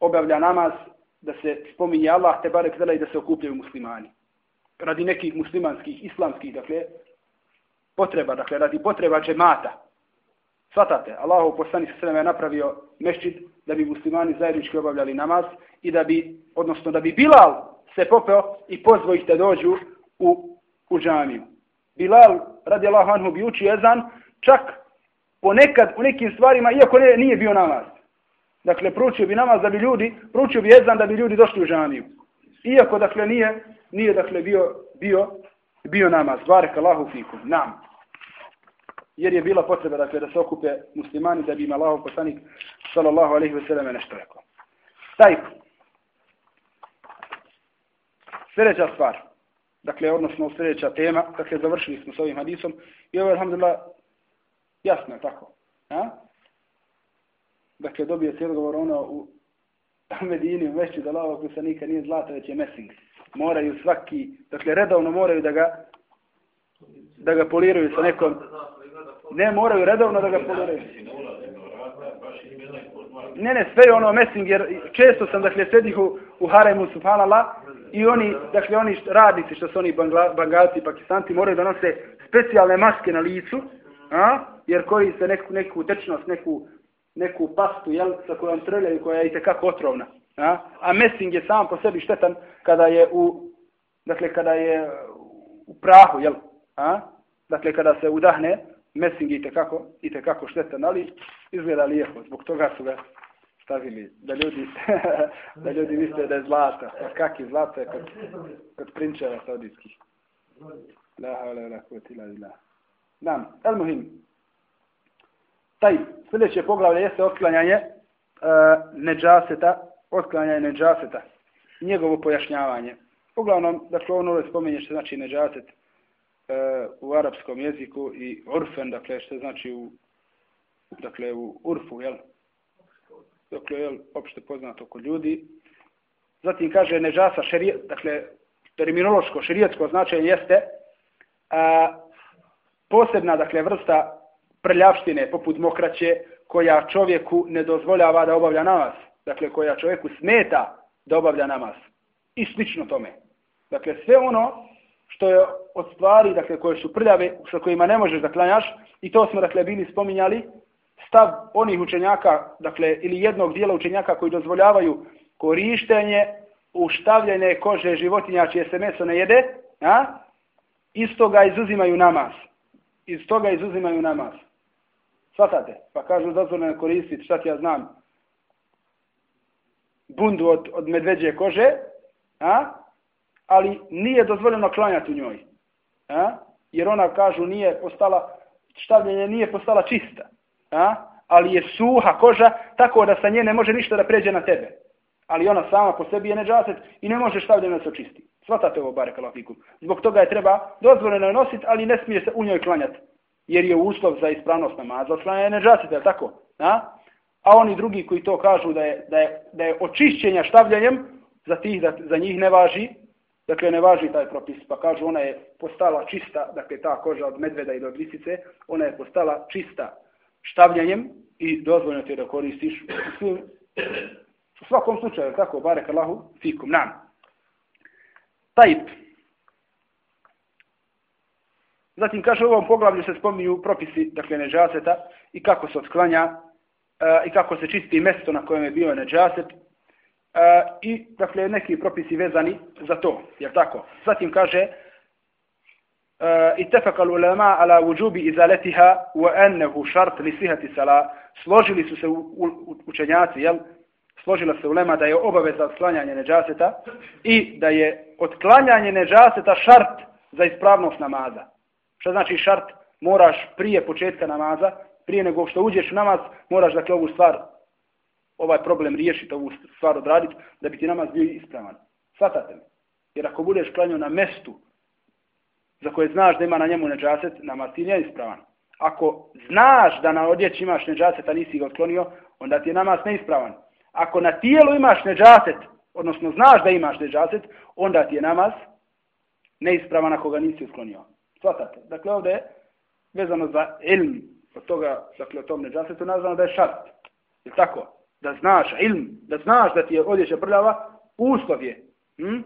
obavlja namaz, da se spominje Allah, te barek zela i da se okupljaju muslimani. Radi nekih muslimanskih, islamskih, dakle, potreba, dakle, radi potreba džemata. Svatate, Allah poslanik sa sveme je napravio mešćid da bi muslimani zajednički obavljali namaz i da bi, odnosno da bi Bilal se popeo i pozvao ih da dođu u, u džamiju. Bilal, radi Allah anhu, bi uči ezan, čak ponekad u nekim stvarima, iako ne, nije bio namaz. Dakle, proučio bi namaz da bi ljudi, proučio bi ezan da bi ljudi došli u džamiju. Iako, dakle, nije, nije, dakle, bio, bio, bio namaz. Barek Allahu fikum. Nam. Jer je bila potreba, dakle, da se okupe muslimani da bi im Allahu poslanik, sallallahu alaihi ve selleme, nešto rekao. Taj. Sljedeća stvar dakle, odnosno sljedeća tema, dakle, završili smo s ovim hadisom, i ovo je, alhamdulillah, jasno je tako. A? Dakle, dobije se odgovor ono u Medini, u Mešći, da lava koji se nikad nije zlata, već je mesing. Moraju svaki, dakle, redovno moraju da ga da ga poliraju sa nekom ne moraju redovno da ga poliraju ne ne sve je ono mesing jer često sam dakle sedih u, u haremu subhanallah i oni dakle oni radnici što su oni bangalci pakistanci moraju da nose specijalne maske na licu a? Jer koji se neku neku tečnost neku neku pastu jel sa kojom trljaju koja je i kako otrovna a? A mesing je sam po sebi štetan kada je u dakle kada je u prahu jel a? Dakle kada se udahne mesing je i tekako i tekako štetan ali izgleda lijepo zbog toga su ga stavili da ljudi da ljudi misle da je zlata pa kak je zlata je kod, kod prinčeva saudijskih. La havla la kuvvete illa billah. Nam el muhim. Taj sljedeće poglavlje jeste otklanjanje uh, neđaseta otklanjanje neđaseta. Njegovo pojašnjavanje. Uglavnom dakle ono je spominje što znači neđaset uh, u arapskom jeziku i urfen dakle što znači u dakle u urfu jel dakle, je opšte poznato kod ljudi. Zatim kaže nežasa šerijet, dakle, terminološko, šerijetsko značenje jeste a, posebna, dakle, vrsta prljavštine, poput mokraće, koja čovjeku ne dozvoljava da obavlja namaz. Dakle, koja čovjeku smeta da obavlja namaz. I slično tome. Dakle, sve ono što je od stvari, dakle, koje su prljave, sa kojima ne možeš da klanjaš, i to smo, dakle, bili spominjali, stav onih učenjaka, dakle, ili jednog dijela učenjaka koji dozvoljavaju korištenje uštavljene kože životinja čije se meso ne jede, a? iz toga izuzimaju namaz. Iz toga izuzimaju namaz. Svatate? Pa kažu dozvoljeno koristiti, šta ti ja znam, bundu od, od medveđe kože, a? ali nije dozvoljeno klanjati u njoj. A? Jer ona, kažu, nije postala, štavljenje nije postala čista a? ali je suha koža, tako da sa nje ne može ništa da pređe na tebe. Ali ona sama po sebi je neđaset i ne može stavljeno da se očisti. Svatate ovo, bare kalafikum. Zbog toga je treba dozvoljeno nositi, ali ne smije se u njoj klanjati. Jer je uslov za ispravnost namaza, je neđaset, je tako? A? A oni drugi koji to kažu da je, da je, da je očišćenja štavljanjem, za, tih, da, za njih ne važi, dakle ne važi taj propis, pa kažu ona je postala čista, dakle ta koža od medveda ili od lisice, ona je postala čista štavljanjem i dozvoljeno ti da koristiš u, svim, u svakom slučaju, tako, barek Allahu, fikum, nam. Tajp. Zatim kaže u ovom poglavlju se spominju propisi, dakle, neđaseta i kako se otklanja e, i kako se čisti mesto na kojem je bio neđaset e, i, dakle, neki propisi vezani za to, jer tako. Zatim kaže, اتفق العلماء على وجوب ازالتها وانه شرط لصحه الصلاه složili su se učenjaci jel složila se ulema da je obaveza sklanjanje neđaseta i da je otklanjanje neđaseta šart za ispravnost namaza. Što znači šart? Moraš prije početka namaza, prije nego što uđeš u namaz, moraš dakle ovu stvar, ovaj problem riješiti, ovu stvar odraditi, da bi ti namaz bio ispravan. Svatate mi. Jer ako budeš klanjao na mestu za koje znaš da ima na njemu neđaset, namaz ti nije ispravan. Ako znaš da na odjeći imaš neđaset, a nisi ga otklonio, onda ti je namaz neispravan. Ako na tijelu imaš neđaset, odnosno znaš da imaš neđaset, onda ti je namaz neispravan ako ga nisi otklonio. Svatate. Dakle, ovdje je vezano za ilm od toga, dakle, o tom neđasetu, nazvano da je šart. Je tako? Da znaš ilm, da znaš da ti je odjeća prljava, uslov je. Hm?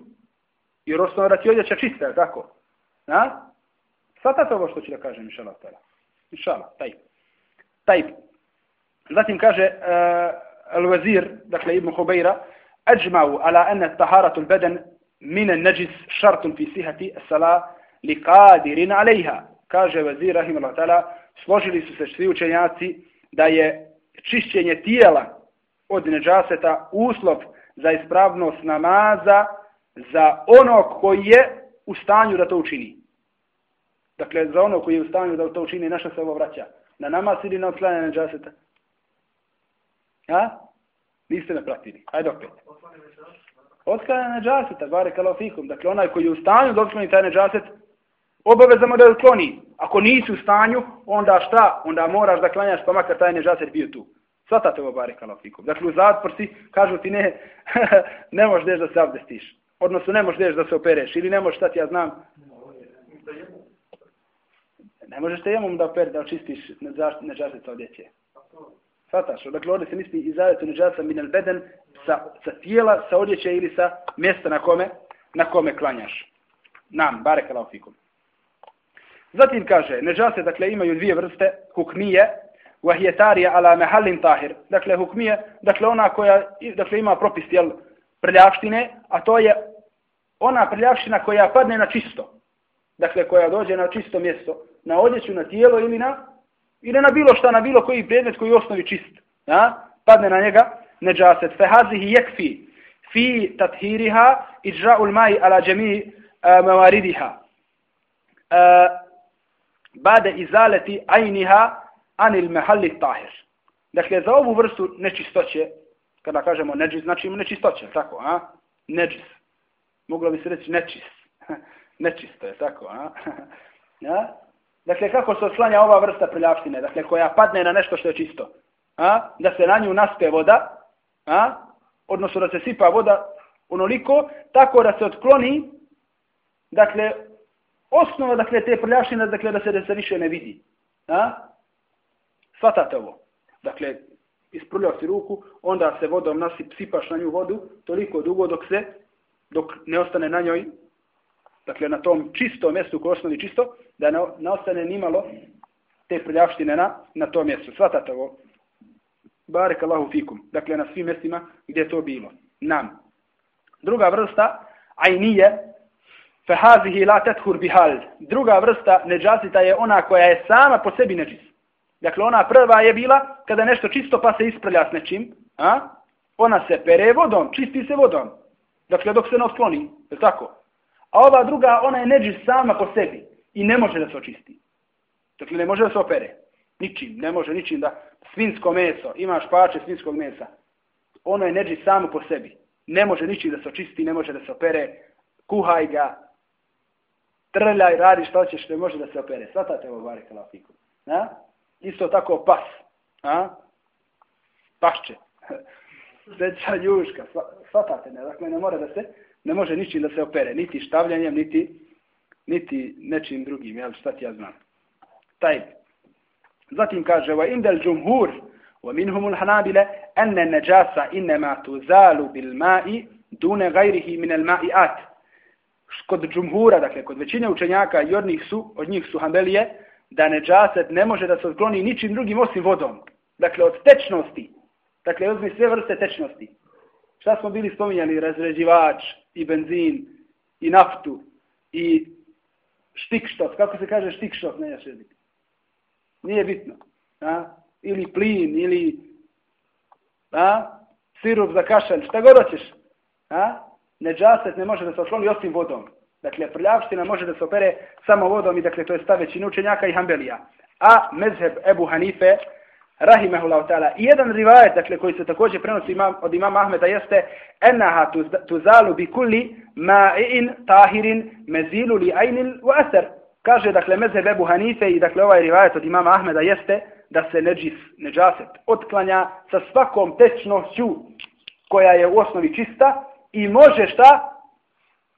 Jer osnovno da ti odjeća čista, je tako? Ha? Svatate ovo što ću da kažem, inša Allah. Inša Allah, taj. Taj. Zatim kaže uh, Al-Wazir, dakle Ibn Hubeira, أجمعوا على أن طهارة البدن من النجس شرط في صحة الصلاة لقادر عليها kaže Vazir rahimahullah ta'ala složili su se svi učenjaci da je čišćenje tijela od neđaseta uslov za ispravnost namaza za onog koji je u stanju da to učini. Dakle, za ono koji je u stanju da to učini, naša se ovo vraća. Na namaz ili na otklanjanje džaseta? A? Niste me pratili. Ajde opet. Otklanjanje neđaseta, bare kalofikum. Dakle, onaj koji je u stanju da otkloni taj neđaset, obavezamo da je otkloni. Ako nisi u stanju, onda šta? Onda moraš da klanjaš pa makar taj neđaset bio tu. Svatate ovo bare kalofikum. Dakle, u zatvor si, kažu ti ne, ne možeš da se abdestiš. Odnosno, ne možeš da se opereš. Ili ne možeš, šta ti ja znam, Ne možeš te jemom da oper, da očistiš neđaset od djece. Svataš, dakle ovdje se misli izadetu neđasa minel beden sa, sa tijela, sa odjeće ili sa mjesta na kome, na kome klanjaš. Nam, bare kalafikum. Zatim kaže, neđase, dakle, imaju dvije vrste, hukmije, vahijetarija ala mehallin tahir. Dakle, hukmije, dakle, ona koja, dakle, ima propis, jel, prljavštine, a to je ona prljavština koja padne na čisto. Dakle, koja dođe na čisto mjesto na odjeću, na tijelo ili na ili na bilo šta, na bilo koji predmet koji je osnovi čist. Ja? Padne na njega neđaset. Fehazihi jekfi fi tathiriha i dža'ul maji ala džemi uh, e, mavaridiha. Uh, e, bade izaleti ajniha anil mehalli tahir. Dakle, za ovu vrstu nečistoće, kada kažemo neđis, znači nečistoće, tako, a? Neđis. Moglo bi se reći nečist. Nečisto je, tako, a? ja? Dakle, kako se oslanja ova vrsta prljavštine, dakle, koja padne na nešto što je čisto. A? Da se na nju naspe voda, a? odnosno da se sipa voda onoliko, tako da se otkloni, dakle, osnova, dakle, te prljavštine, dakle, da se da se više ne vidi. A? Svatate ovo. Dakle, isprljao si ruku, onda se vodom nasip, sipaš na nju vodu, toliko dugo dok se, dok ne ostane na njoj dakle na tom čistom mjestu koje osnovi čisto, da ne, ne ostane nimalo te prljavštine na, na tom mjestu. Svatate ovo. Barek Allahu fikum. Dakle, na svim mjestima gdje je to bilo. Nam. Druga vrsta, ajnije, fehazihi la tethur bihal. Druga vrsta neđasita je ona koja je sama po sebi neđis. Dakle, ona prva je bila kada nešto čisto pa se isprlja s nečim. A? Ona se pere vodom, čisti se vodom. Dakle, dok se ne otkloni. Je tako? A ova druga, ona je neđis sama po sebi i ne može da se očisti. Dakle, ne može da se opere. Ničim, ne može ničim da svinsko meso, imaš pače svinskog mesa. Ono je neđis samo po sebi. Ne može ničim da se očisti, ne može da se opere. Kuhaj ga, trljaj, radi što ćeš, ne može da se opere. Svatate ovo bare kalafiku. Na? Isto tako pas. A? Pašće. Sveća ljuška. Svatate, ne? Dakle, ne mora da se ne može ničim da se opere, niti štavljanjem, niti, niti nečim drugim, jel, šta ti ja znam. Taj. Zatim kaže, wa indel džumhur, wa minhumul hanabile, enne neđasa innema tuzalu bil ma'i, dune gajrihi minel ma'i at. Kod džumhura, dakle, kod većine učenjaka i od njih su, od njih su hambelije, da neđaset ne može da se odkloni ničim drugim osim vodom. Dakle, od tečnosti. Dakle, uzmi sve vrste tečnosti. Šta smo bili spominjali? Razređivač, i benzin, i naftu, i štikštof. Kako se kaže štikštof? Ne, jaše. Nije bitno. A? Ili plin, ili a? sirup za kašalj. Šta god hoćeš. A? Neđaset ne može da se osloni osim vodom. Dakle, prljavština može da se opere samo vodom i dakle, to je stav većine učenjaka i hambelija. A mezheb Ebu Hanife, rahimehullahu ta'ala. I jedan rivajet, dakle, koji se također prenosi imam, od imama Ahmeda jeste enaha tuzalu bi kulli ma'in tahirin mezilu li ajnil u aser. Kaže, dakle, meze bebu Hanife i dakle, ovaj rivajet od imama Ahmeda jeste da se neđis, neđaset otklanja sa svakom tečnošću koja je u osnovi čista i može šta?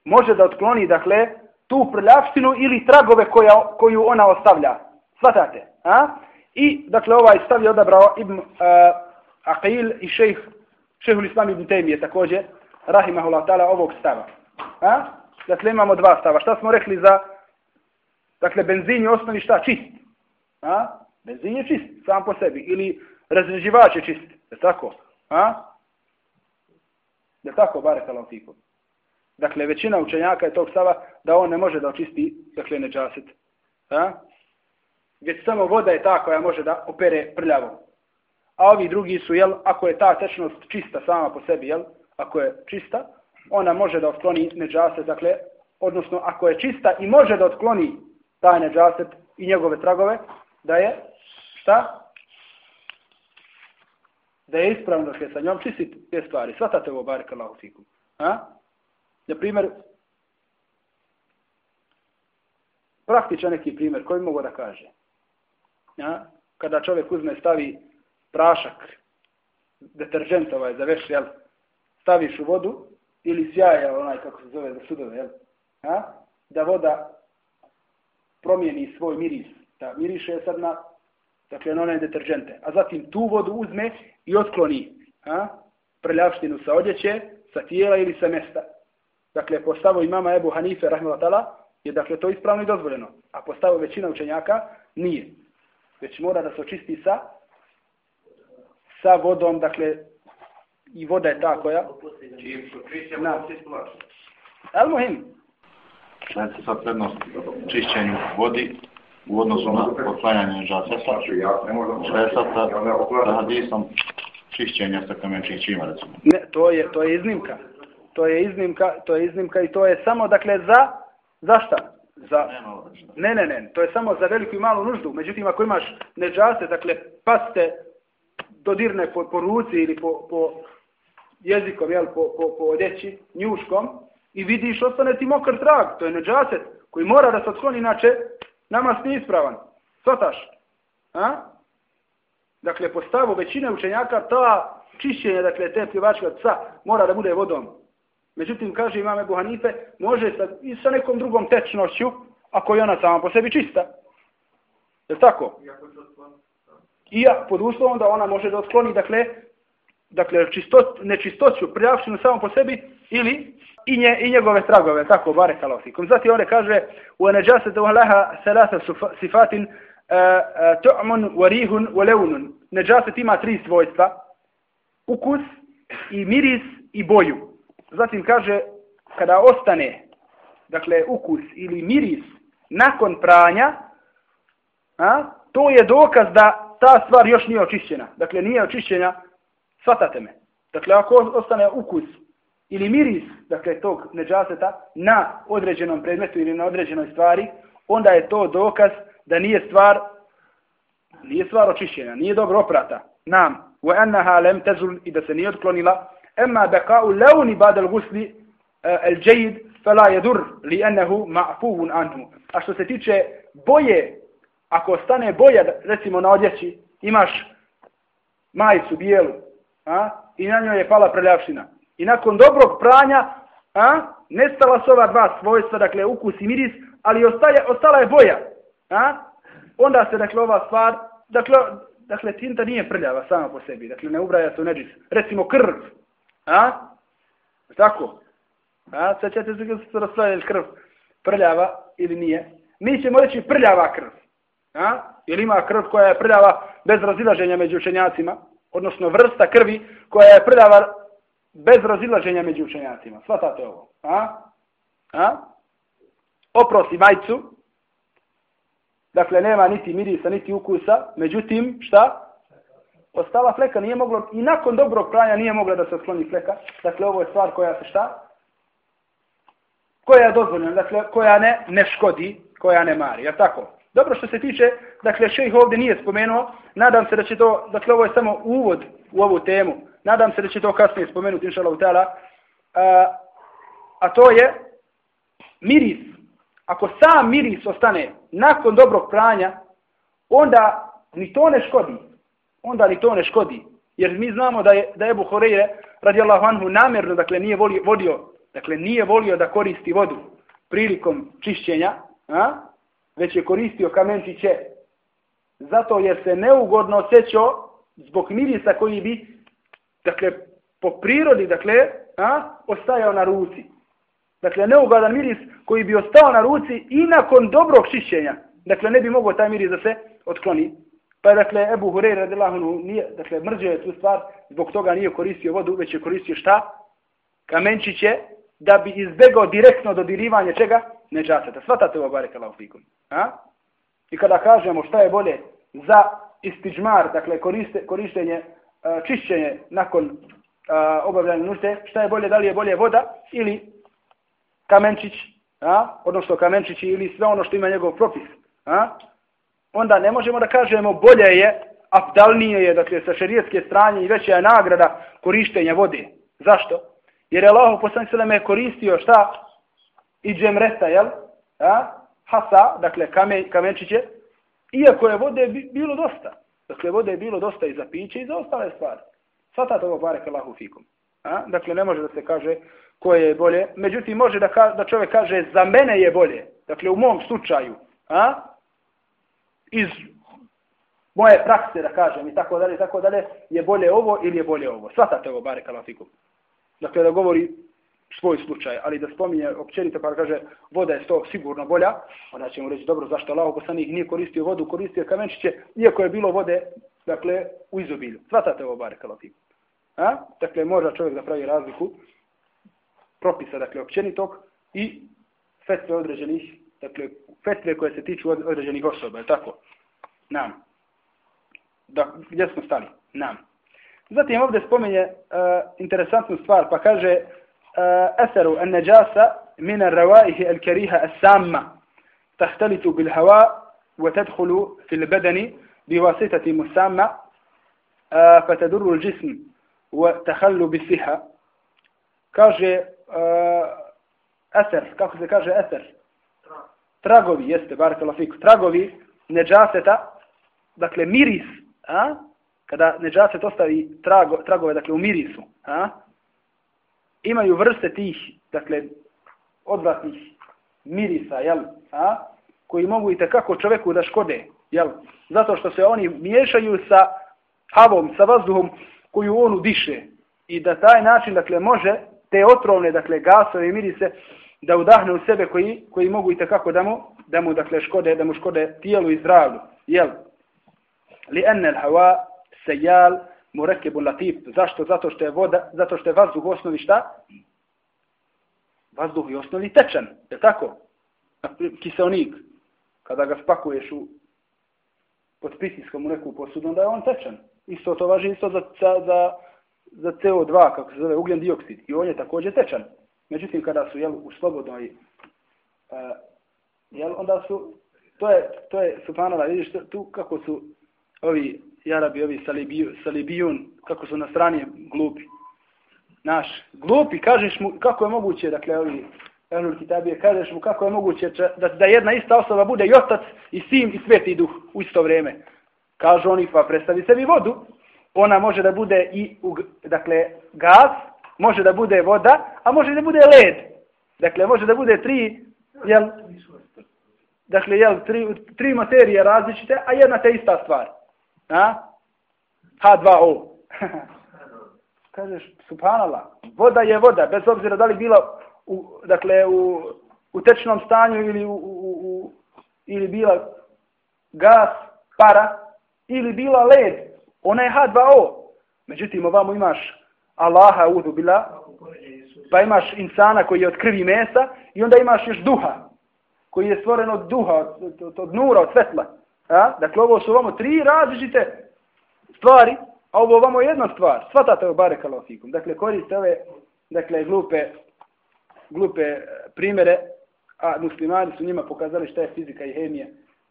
Može da otkloni, dakle, tu prljavštinu ili tragove koja, koju ona ostavlja. Svatate? A? I, dakle, ovaj stav je odabrao Ibn uh, Aqil i šejh, šejhul Islam Ibn Taymi također, rahimahullah ta'ala, ovog stava. A? Dakle, imamo dva stava. Šta smo rekli za, dakle, benzin je osnovi šta? Čist. A? Benzin je čist, sam po sebi. Ili razređivač je čist. Je tako? A? Je tako, bare kalafikom. Dakle, većina učenjaka je tog stava da on ne može da očisti, dakle, neđaset. A? Već samo voda je ta koja može da opere prljavo. A ovi drugi su, jel, ako je ta tečnost čista sama po sebi, jel, ako je čista, ona može da otkloni neđaset, dakle, odnosno ako je čista i može da otkloni taj neđaset i njegove tragove, da je, šta? Da je ispravno, dakle, sa njom čistiti te stvari. Svatate ovo, barek Allahu fikum. A? Na primjer, praktičan neki primjer koji mogu da kaže. A? Kada čovjek uzme stavi prašak, deterđent ovaj za veš, jel? staviš u vodu ili sjaja onaj kako se zove za sudove, jel? A? da voda promijeni svoj miris, da miriše sad na dakle, na one deterđente, A zatim tu vodu uzme i otkloni a? prljavštinu sa odjeće, sa tijela ili sa mesta. Dakle, po stavu imama Ebu Hanife, rahmelatala, je dakle to ispravno i dozvoljeno. A po stavu većina učenjaka, nije. Već mora da se očisti sa sa vodom, dakle, i voda je ta koja... Čim čišćemo, na. se isplaša. Al muhim. Šta je sad prednost čišćenju vodi u odnosu na otklanjanje žasesa? Šta sa, sa hadisom čišćenja sa kamenčih čima, recimo? Ne, to je, to je iznimka. To je iznimka, to je iznimka i to je samo, dakle, za... Za šta? Za... Ne, ne, ne, to je samo za veliku i malu nuždu. Međutim, ako imaš neđase, dakle, paste dodirne po, po ruci ili po, po jezikom, jel, po, po, po odjeći, njuškom, i vidiš, ostane ti mokar trag, to je neđaset, koji mora da se otkloni, inače, nama nije ispravan. Svotaš? A? Dakle, po stavu većine učenjaka, ta čišćenje, dakle, te pljivačke od psa, mora da bude vodom. Međutim, kaže imam Ebu Hanife, može sa, i sa nekom drugom tečnošću, ako je ona sama po sebi čista. Je tako? I ja, pod uslovom da ona može da otkloni, dakle, dakle čistot, nečistoću, prijavšinu samo po sebi, ili i, nje, i njegove tragove, tako, bare kalofikom. Zatim one kaže, u eneđase da uhleha selata sifatin, eh, eh, tu'mun, warihun, waleunun. Neđaset ima tri svojstva, ukus, i miris, i boju. Zatim kaže, kada ostane, dakle, ukus ili miris nakon pranja, a, to je dokaz da ta stvar još nije očišćena. Dakle, nije očišćena, shvatate me. Dakle, ako ostane ukus ili miris, dakle, tog neđaseta na određenom predmetu ili na određenoj stvari, onda je to dokaz da nije stvar nije stvar očišćena, nije dobro oprata. Nam, wa annaha lam tazul i da se nije otklonila, أما بقاء اللون بعد الغسل الجيد al-jayd لأنه yadur عنه ma'fuun anhu. A što se tiče boje ako ostane boja, recimo na odjeći, imaš majicu bijelu, a, i na njoj je pala prljavšina. I nakon dobrog pranja, a, nestala su ova dva svojstva, dakle ukus i miris, ali ostaje, ostala je boja. A, onda se, dakle, ova stvar, dakle, dakle, tinta nije prljava sama po sebi, dakle, ne ubraja se u neđis. Recimo krv, a, tako, a, sad ćete se raspravljati krv, prljava ili nije. Mi ćemo reći prljava krv. A? Ili ima krv koja je prljava bez razilaženja među učenjacima, odnosno vrsta krvi koja je prljava bez razilaženja među učenjacima. Svatate ovo. A? A? Oprosi majcu, dakle nema niti mirisa, niti ukusa, međutim, šta? Ostala fleka nije moglo, i nakon dobrog pranja nije mogla da se otkloni fleka. Dakle, ovo je stvar koja se šta? Koja je dozvoljena, dakle, koja ne, ne škodi, koja ne mari, je tako? Dobro što se tiče, dakle, šejh ovdje nije spomenuo, nadam se da će to, dakle, ovo je samo uvod u ovu temu, nadam se da će to kasnije spomenuti, inša Allah, a, a to je miris. Ako sam miris ostane nakon dobrog pranja, onda ni to ne škodi. Onda ni to ne škodi. Jer mi znamo da je, da je Ebu Horeire, radijallahu anhu, namjerno, dakle, nije volio, vodio, dakle, nije volio da koristi vodu prilikom čišćenja, a? već je koristio kamenčiće zato jer se neugodno osjećao zbog mirisa koji bi, dakle, po prirodi, dakle, a, ostajao na ruci. Dakle, neugodan miris koji bi ostao na ruci i nakon dobrog čišćenja. Dakle, ne bi mogao taj miris da se otkloni. Pa je, dakle, Ebu Hurej radilahunu nije, dakle, mrzio je tu stvar, zbog toga nije koristio vodu, već je koristio šta? Kamenčiće, da bi izbegao direktno dodirivanje čega? Neđaseta. Svatate ovo, bareka laufikum. A? I kada kažemo šta je bolje za istiđmar, dakle koriste, korištenje, e, čišćenje nakon a, obavljanja nužde, šta je bolje, da li je bolje voda ili kamenčić, a? odnosno kamenčići ili sve ono što ima njegov propis. A? Onda ne možemo da kažemo bolje je, afdalnije je, dakle sa šerijetske strane i veća je nagrada korištenja vode. Zašto? Jer je Allah poslanik sveme je koristio šta? I džemreta, jel? A? Hasa, dakle kame, kamenčiće. Iako je vode bilo dosta. Dakle, vode je bilo dosta i za piće i za ostale stvari. Svatate ovo barek Allahu fikum. A? Dakle, ne može da se kaže koje je bolje. Međutim, može da, ka, da čovjek kaže za mene je bolje. Dakle, u mom slučaju. A? Iz moje prakse, da kažem, i tako dalje, tako dalje, je bolje ovo ili je bolje ovo. Svatate ovo, bare kalafikum. Dakle, da govori svoj slučaj, ali da spominje općenito pa kaže voda je sto sigurno bolja, onda ćemo reći dobro zašto Allah poslanik nije koristio vodu, koristio kamenčiće, iako je bilo vode, dakle, u izobilju. Svatate ovo, bare kalafikum. A? Dakle, može čovjek da pravi razliku propisa, dakle, općenitog i fetve određenih, dakle, fetve koje se tiču određenih osoba, je tako? Nam da, gdje smo stali? Nam. Zatim ovdje spominje uh, interesantnu stvar, pa kaže uh, Eseru en neđasa min ravaihi el keriha es samma tahtalitu bil hava wa tadkhulu fil badani bi wasitati musamma uh, fa tadurru al jism wa takhallu bi siha Tragovi, jeste, barakallahu fiku, tragovi neđaseta, dakle miris a? kada neđaset ostavi trago, tragove, dakle, u mirisu, a? imaju vrste tih, dakle, odvratnih mirisa, jel? A? koji mogu i kako čoveku da škode, jel? zato što se oni miješaju sa havom, sa vazduhom koju on udiše i da taj način, dakle, može te otrovne, dakle, gasove i mirise da udahne u sebe koji, koji mogu i takako da mu, da mu dakle, škode, da mu škode tijelu i zdravlju. Jel? Li enne hawa se jal mu reke latif. Zašto? Zato što je voda, zato što je vazduh u osnovi šta? Vazduh u osnovi tečan. Je tako? Kiselnik. Kada ga spakuješ u, pod pritiskom u neku posudu, onda je on tečan. Isto to važi isto za, za, za CO2, kako se zove, ugljen dioksid. I on je također tečan međutim kada su jel, u slobodnoj uh, jel, onda su to je, to je subhanala, vidiš tu kako su ovi jarabi, ovi salibiju, salibijun, kako su na strani glupi. Naš, glupi, kažeš mu kako je moguće, dakle, ovi Ehlul Kitabije, kažeš mu kako je moguće da, da jedna ista osoba bude i otac, i sin, i sveti duh u isto vrijeme. Kažu oni, pa predstavi sebi vodu, ona može da bude i, dakle, gaz, može da bude voda, a može da bude led. Dakle, može da bude tri, jel, dakle, jel, tri, tri materije različite, a jedna te ista stvar. A? H2O. Kažeš, subhanallah, voda je voda, bez obzira da li bila u, dakle, u, u tečnom stanju ili, u, u, u, ili bila gas, para, ili bila led, ona je H2O. Međutim, ovamo imaš Allaha udu bila, pa imaš insana koji je od krvi mesa i onda imaš još duha, koji je stvoren od duha, od, od nura, od svetla. A? Dakle, ovo su ovamo tri različite stvari, a ovo ovamo jedna stvar. Svatate o bare kalofikum. Dakle, koriste ove dakle, glupe, glupe primere, a muslimani su njima pokazali šta je fizika i hemija.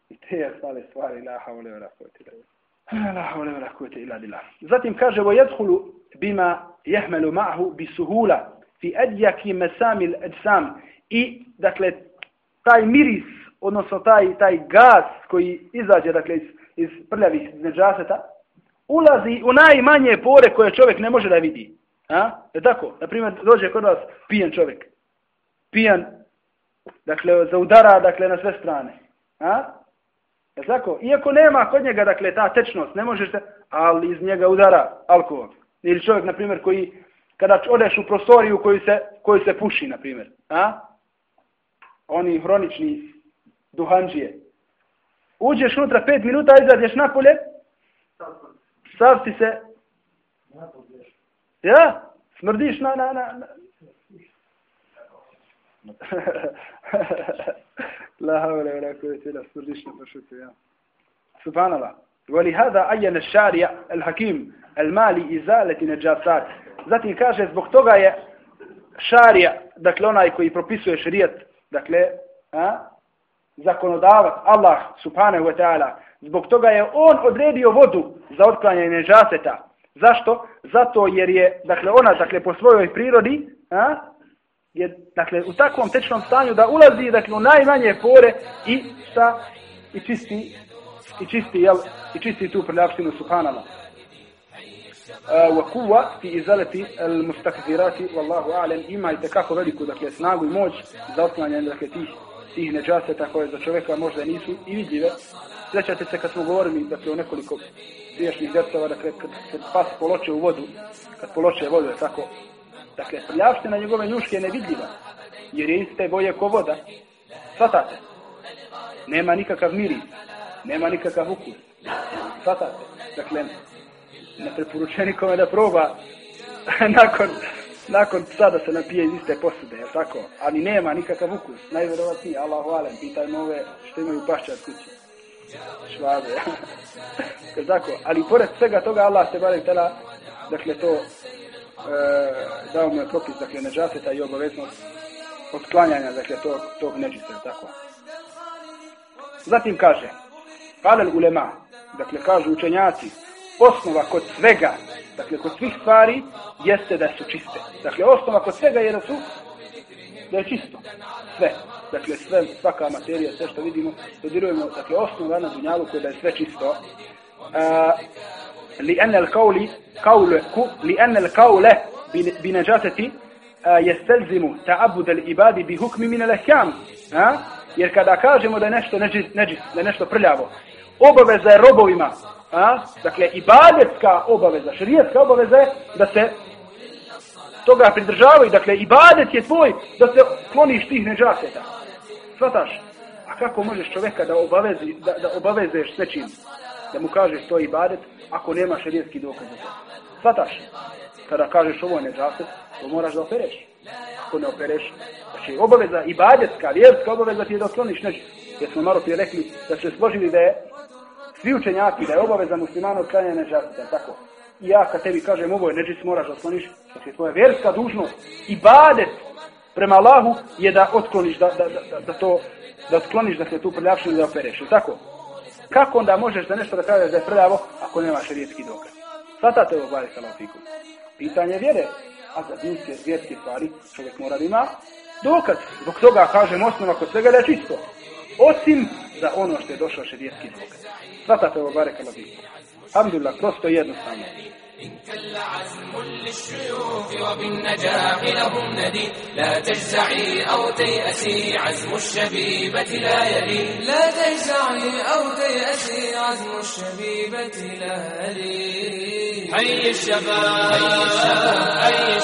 I te ostale stale stvari. La haule vera kuvete La haule vera ila dila. Zatim kaže, vo jedhulu bima jehmelu ma'hu bi suhula fi edjaki mesamil edsam. I, dakle, taj miris odnosno taj taj gas koji izađe dakle iz, iz prljavih neđaseta, ulazi u najmanje pore koje čovjek ne može da vidi. A? Je tako? Na primjer, dođe kod vas pijan čovjek. Pijan, dakle, za udara, dakle, na sve strane. A? Je tako? Iako nema kod njega, dakle, ta tečnost, ne možeš da, ali iz njega udara alkohol. Ili čovjek, na primjer, koji, kada odeš u prostoriju koju se, koju se puši, na primjer. A? Oni hronični duhanđije. Uđeš unutra pet minuta, izađeš napolje, sav ti se... Ja, smrdiš na... na, na, na. La havle vela kuvvete illa smrdiš na pršutu, ja. Subhanallah. ولهذا عين الشارع الحكيم المالي إزالة نجاسات Zatim kaže, zbog toga je šarija, dakle onaj koji propisuje šarijet, dakle, a, zakonodavac, Allah subhanahu wa ta'ala, zbog toga je on odredio vodu za otklanjanje nežaseta. Zašto? Zato jer je, dakle, ona, dakle, po svojoj prirodi, a, je, dakle, u takvom tečnom stanju da ulazi, dakle, u najmanje pore i šta? I čisti, i čisti, jel, i čisti tu prljavštinu subhanallah. E, wa kuwa fi izalati al mustakbirati wallahu a'lam ima i tekako veliku dakle snagu i moć za otklanjanje dakle tih tih neđaseta koje za čovjeka možda nisu i vidljive Sjećate se kad smo govorili dakle, o nekoliko prijašnjih djecova, dakle, kad, kad pas poloče u vodu, kad poloče vodu, je tako, dakle, prljavština njegove njuške je nevidljiva, jer je iste boje ko voda. Svatate? Nema nikakav miris, nema nikakav ukus. Svatate? Dakle, ne preporučuje nikome da proba nakon, nakon psa da se napije iz iste posude, je tako? Ali nema nikakav ukus, najvjerovatniji, Allah hvalem, pitajmo ove što imaju pašćar kući švabe. je tako? Ali pored svega toga Allah se barem tela, dakle to e, dao mu je propis, dakle neđaseta i obaveznost otklanjanja, dakle tog, tog neđisa, tako. Zatim kaže, Kale ulema, dakle kažu učenjaci, osnova kod svega, dakle kod svih stvari, jeste da su čiste. Dakle, osnova kod svega je da su, da je čisto. Sve dakle sve, svaka materija, sve što vidimo, dodirujemo, dakle osnova na dunjalu koja je sve čisto. li ene al kauli, kaule, ku, li ene al kaule bi neđaseti, jestelzimu ta'abud al. Jer kada kažemo da je nešto neđis, neđis, da je nešto prljavo, obaveza je robovima, a? dakle ibadetska obaveza, šarijetska obaveza je da se toga pridržavaju, dakle ibadet je tvoj da se kloniš tih neđaseta. Svataš? A kako možeš čoveka da, obavezi, da, da obavezeš sve čim? Da mu kažeš to je ibadet, ako nema šarijetski dokaz za to. Svataš? Kada kažeš ovo je neđaset, to moraš da opereš. Ako ne opereš, znači obaveza ibadetska, vjerska obaveza ti je da otkloniš nešto. Jer smo malo prije rekli da se složili da je svi učenjaci da je obaveza muslimana odklanjanja neđaseta, tako? I ja kad tebi kažem ovo je neđis, moraš da skloniš, znači tvoja verska dužnost, ibadet, prema Allahu je da otkloniš da, da, da, da to da skloniš da se tu prljavšinu da opereš. Tako? Kako onda možeš da nešto da kažeš da je prljavo ako nemaš rijetki dokaz? Svatate ovo bari sa lafiku. Pitanje vjere, a za dinske vjerske stvari čovjek mora da ima dokaz. Zbog toga kažem osnova kod svega da je čisto. Osim za ono što je došao šedijetski dokaz. Svatate ovo bari sa lafiku. Alhamdulillah, prosto jednostavno. إن كل عزم للشيوخ وبالنجاح لهم ندي. لا تجزعي أو تيأسي عزم الشبيبة لا يلي. لا تجزعي أو تيأسي عزم الشبيبة لا يلي. حي الشباب حي الشباب. حي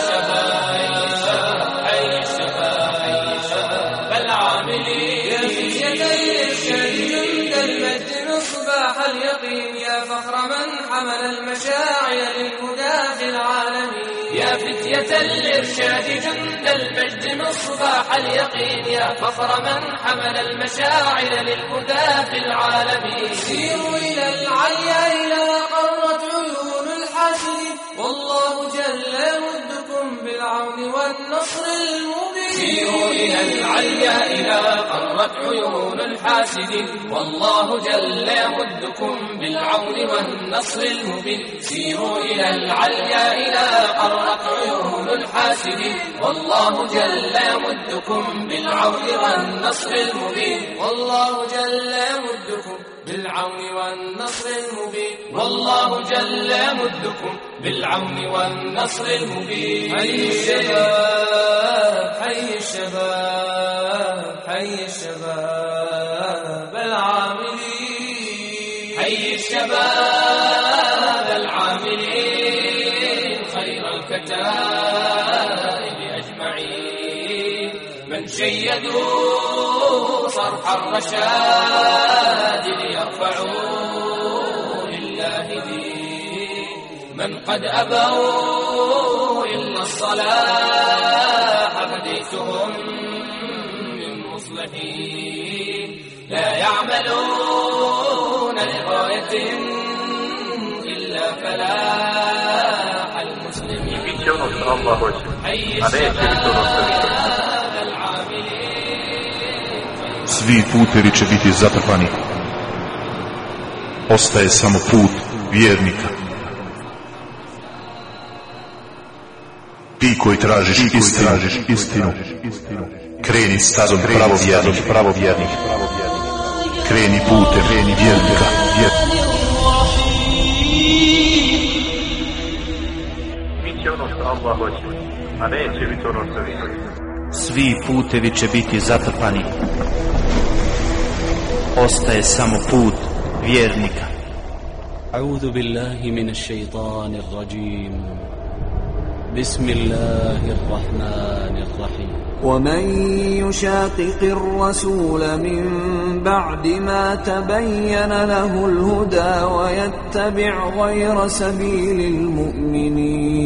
الإرشاد جند المجد مصباح اليقين يا فخر من حمل المشاعر للهدى في العالم سيروا إلى العليا إلى قرة عيون الحاسد والله جل بالعون والنصر المبين. سيروا إلى العليا إلى قرت عيون الحاسد والله جل يمدكم بالعون والنصر المبين. سيروا إلى العليا إلى قرت عيون الحاسد والله جل يمدكم بالعون والنصر المبين. والله جل يمدكم بالعون والنصر المبين. والله جل يمدكم بالعون والنصر المبين. حي الشباب حي الشباب حي الشباب العاملين. حي الشباب العاملين. خير الكتائب أجمعين. من شيدوا صرح الرشاد ليرفعوا لله دين من قد أبوا إلا الصلاح بديتهم من مصلحين. لا يعملون لغاية إلا فلاح المسلمين. حي الشباب Svi putevi će biti zatrpani. Ostaje samo put vjernika. Ti koji tražiš Ti koji istinu, tražiš istinu, kreni stazom pravovjernih, pravovjernih, kreni putem, kreni vjernika, vjernika. Biće ono što Allah hoće, a neće biti ono što vi Svi putevi će biti zatrpani. Ostaje samo put vjernika. أعوذ بالله من الشيطان الرجيم بسم الله الرحمن الرحيم ومن يشاقق الرسول من بعد ما تبين له الهدى ويتبع غير سبيل المؤمنين.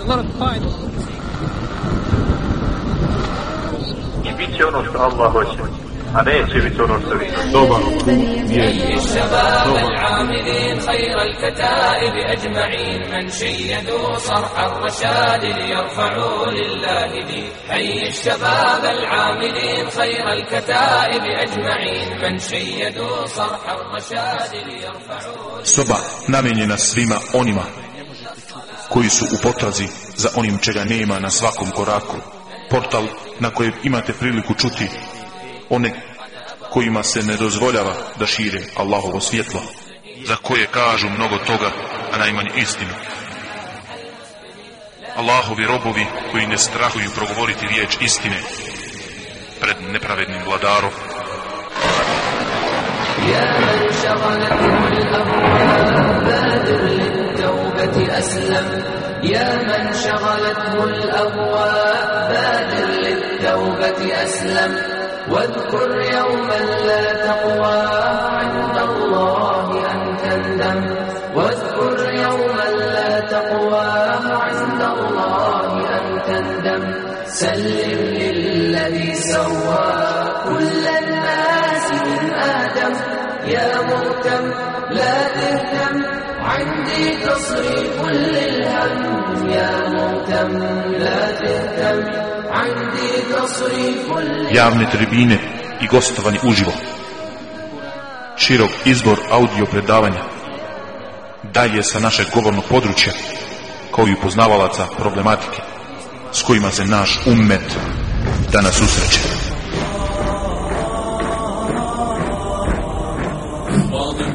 a lot of fine. I bit će ono što Allah hoće, a neće biti ono što vi. Dobar put je. الشباب العاملين خير الكتائب أجمعين من شيدوا صرح الرشاد ليرفعوا لله دين حي الشباب العاملين خير الكتائب أجمعين من شيدوا صرح الرشاد ليرفعوا Soba namenjena svima onima koji su u potrazi za onim čega nema na svakom koraku. Portal na kojem imate priliku čuti one kojima se ne dozvoljava da šire Allahovo svjetlo, za koje kažu mnogo toga, a najmanje istinu. Allahovi robovi koji ne strahuju progovoriti riječ istine pred nepravednim vladarom. Ja man šagalatu l-abwab badir للتوبة أسلم يا من شغلته الأبواب بادر للتوبة أسلم واذكر يوما لا تقوى عند الله أن تندم. واذكر يوما لا تقوى عند الله أن تندم. سلم للذي سوى كل الناس من آدم. يا مهتم لا تهتم عندي تصريف للهم. يا مهتم لا تهتم. javne tribine i gostovanje uživo. Širok izbor audio predavanja dalje sa našeg govornog područja kao i upoznavalaca problematike s kojima se naš ummet danas usreće.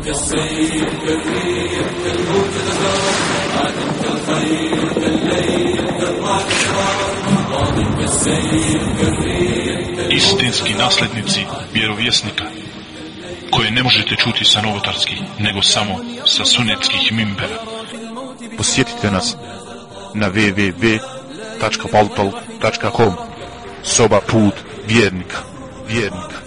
كالسيل كالريح كالموت غزارة عادم كالخيل Istinski naslednici vjerovjesnika koje ne možete čuti sa novotarskih, nego samo sa sunetskih mimbera. Posjetite nas na www.paltal.com Soba put vjernika, vjernika.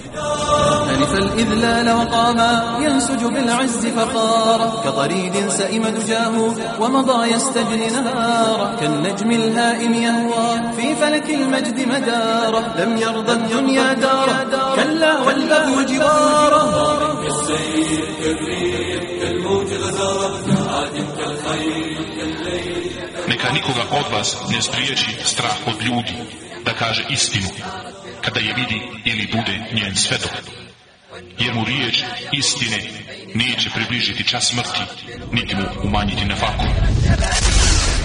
ألف الإذلال وقاما ينسج بالعز فخارا كطريد سئم دجاه ومضى يستجري نهارا كالنجم الهائم يهوى في فلك المجد مدارا لم يرضى الدنيا دارا كلا والبغي جوارا Neka nikoga od vas ne spriječi strah od ljudi da kaže istinu. kada je vidi ili bude njen svetok. jer mu riječ istine neće približiti čas smrti, niti mu umanjiti na faku.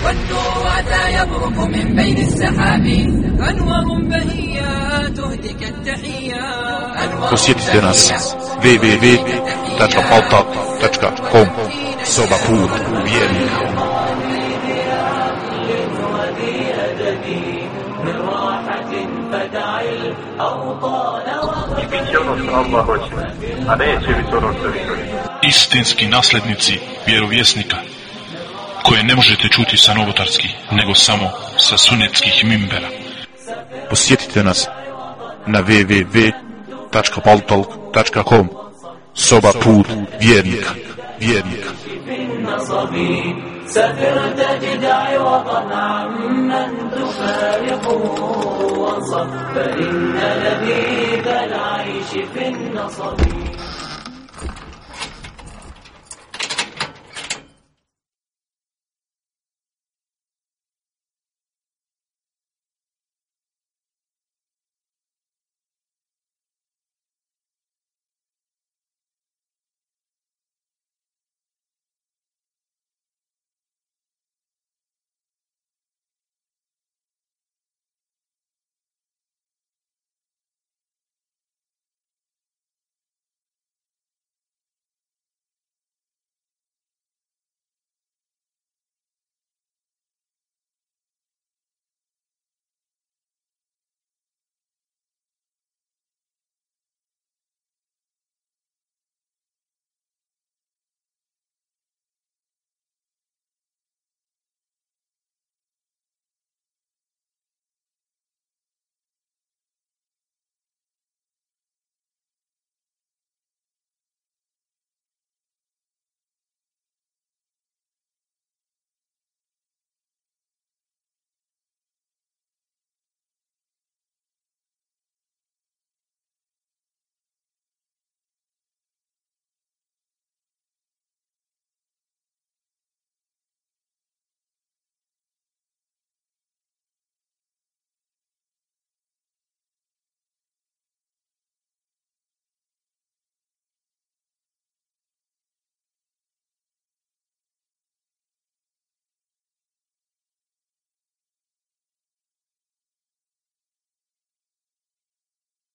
والنور أتى يبرق من بين السحاب أنور بهية تهدك التحية Posjetite nas www.paltak.com Soba put vjernika. I bit će ono što Allah hoće, a neće biti ono što vi hoćete. Istinski naslednici vjerovjesnika koje ne možete čuti sa novotarskih, nego samo sa sunetskih mimbera. Posjetite nas na www.paltalk.com Soba put vjernika. Vjernika. سفر تجد عوضا عمن تفارقه وانصب فإن لذيذ العيش في النصب.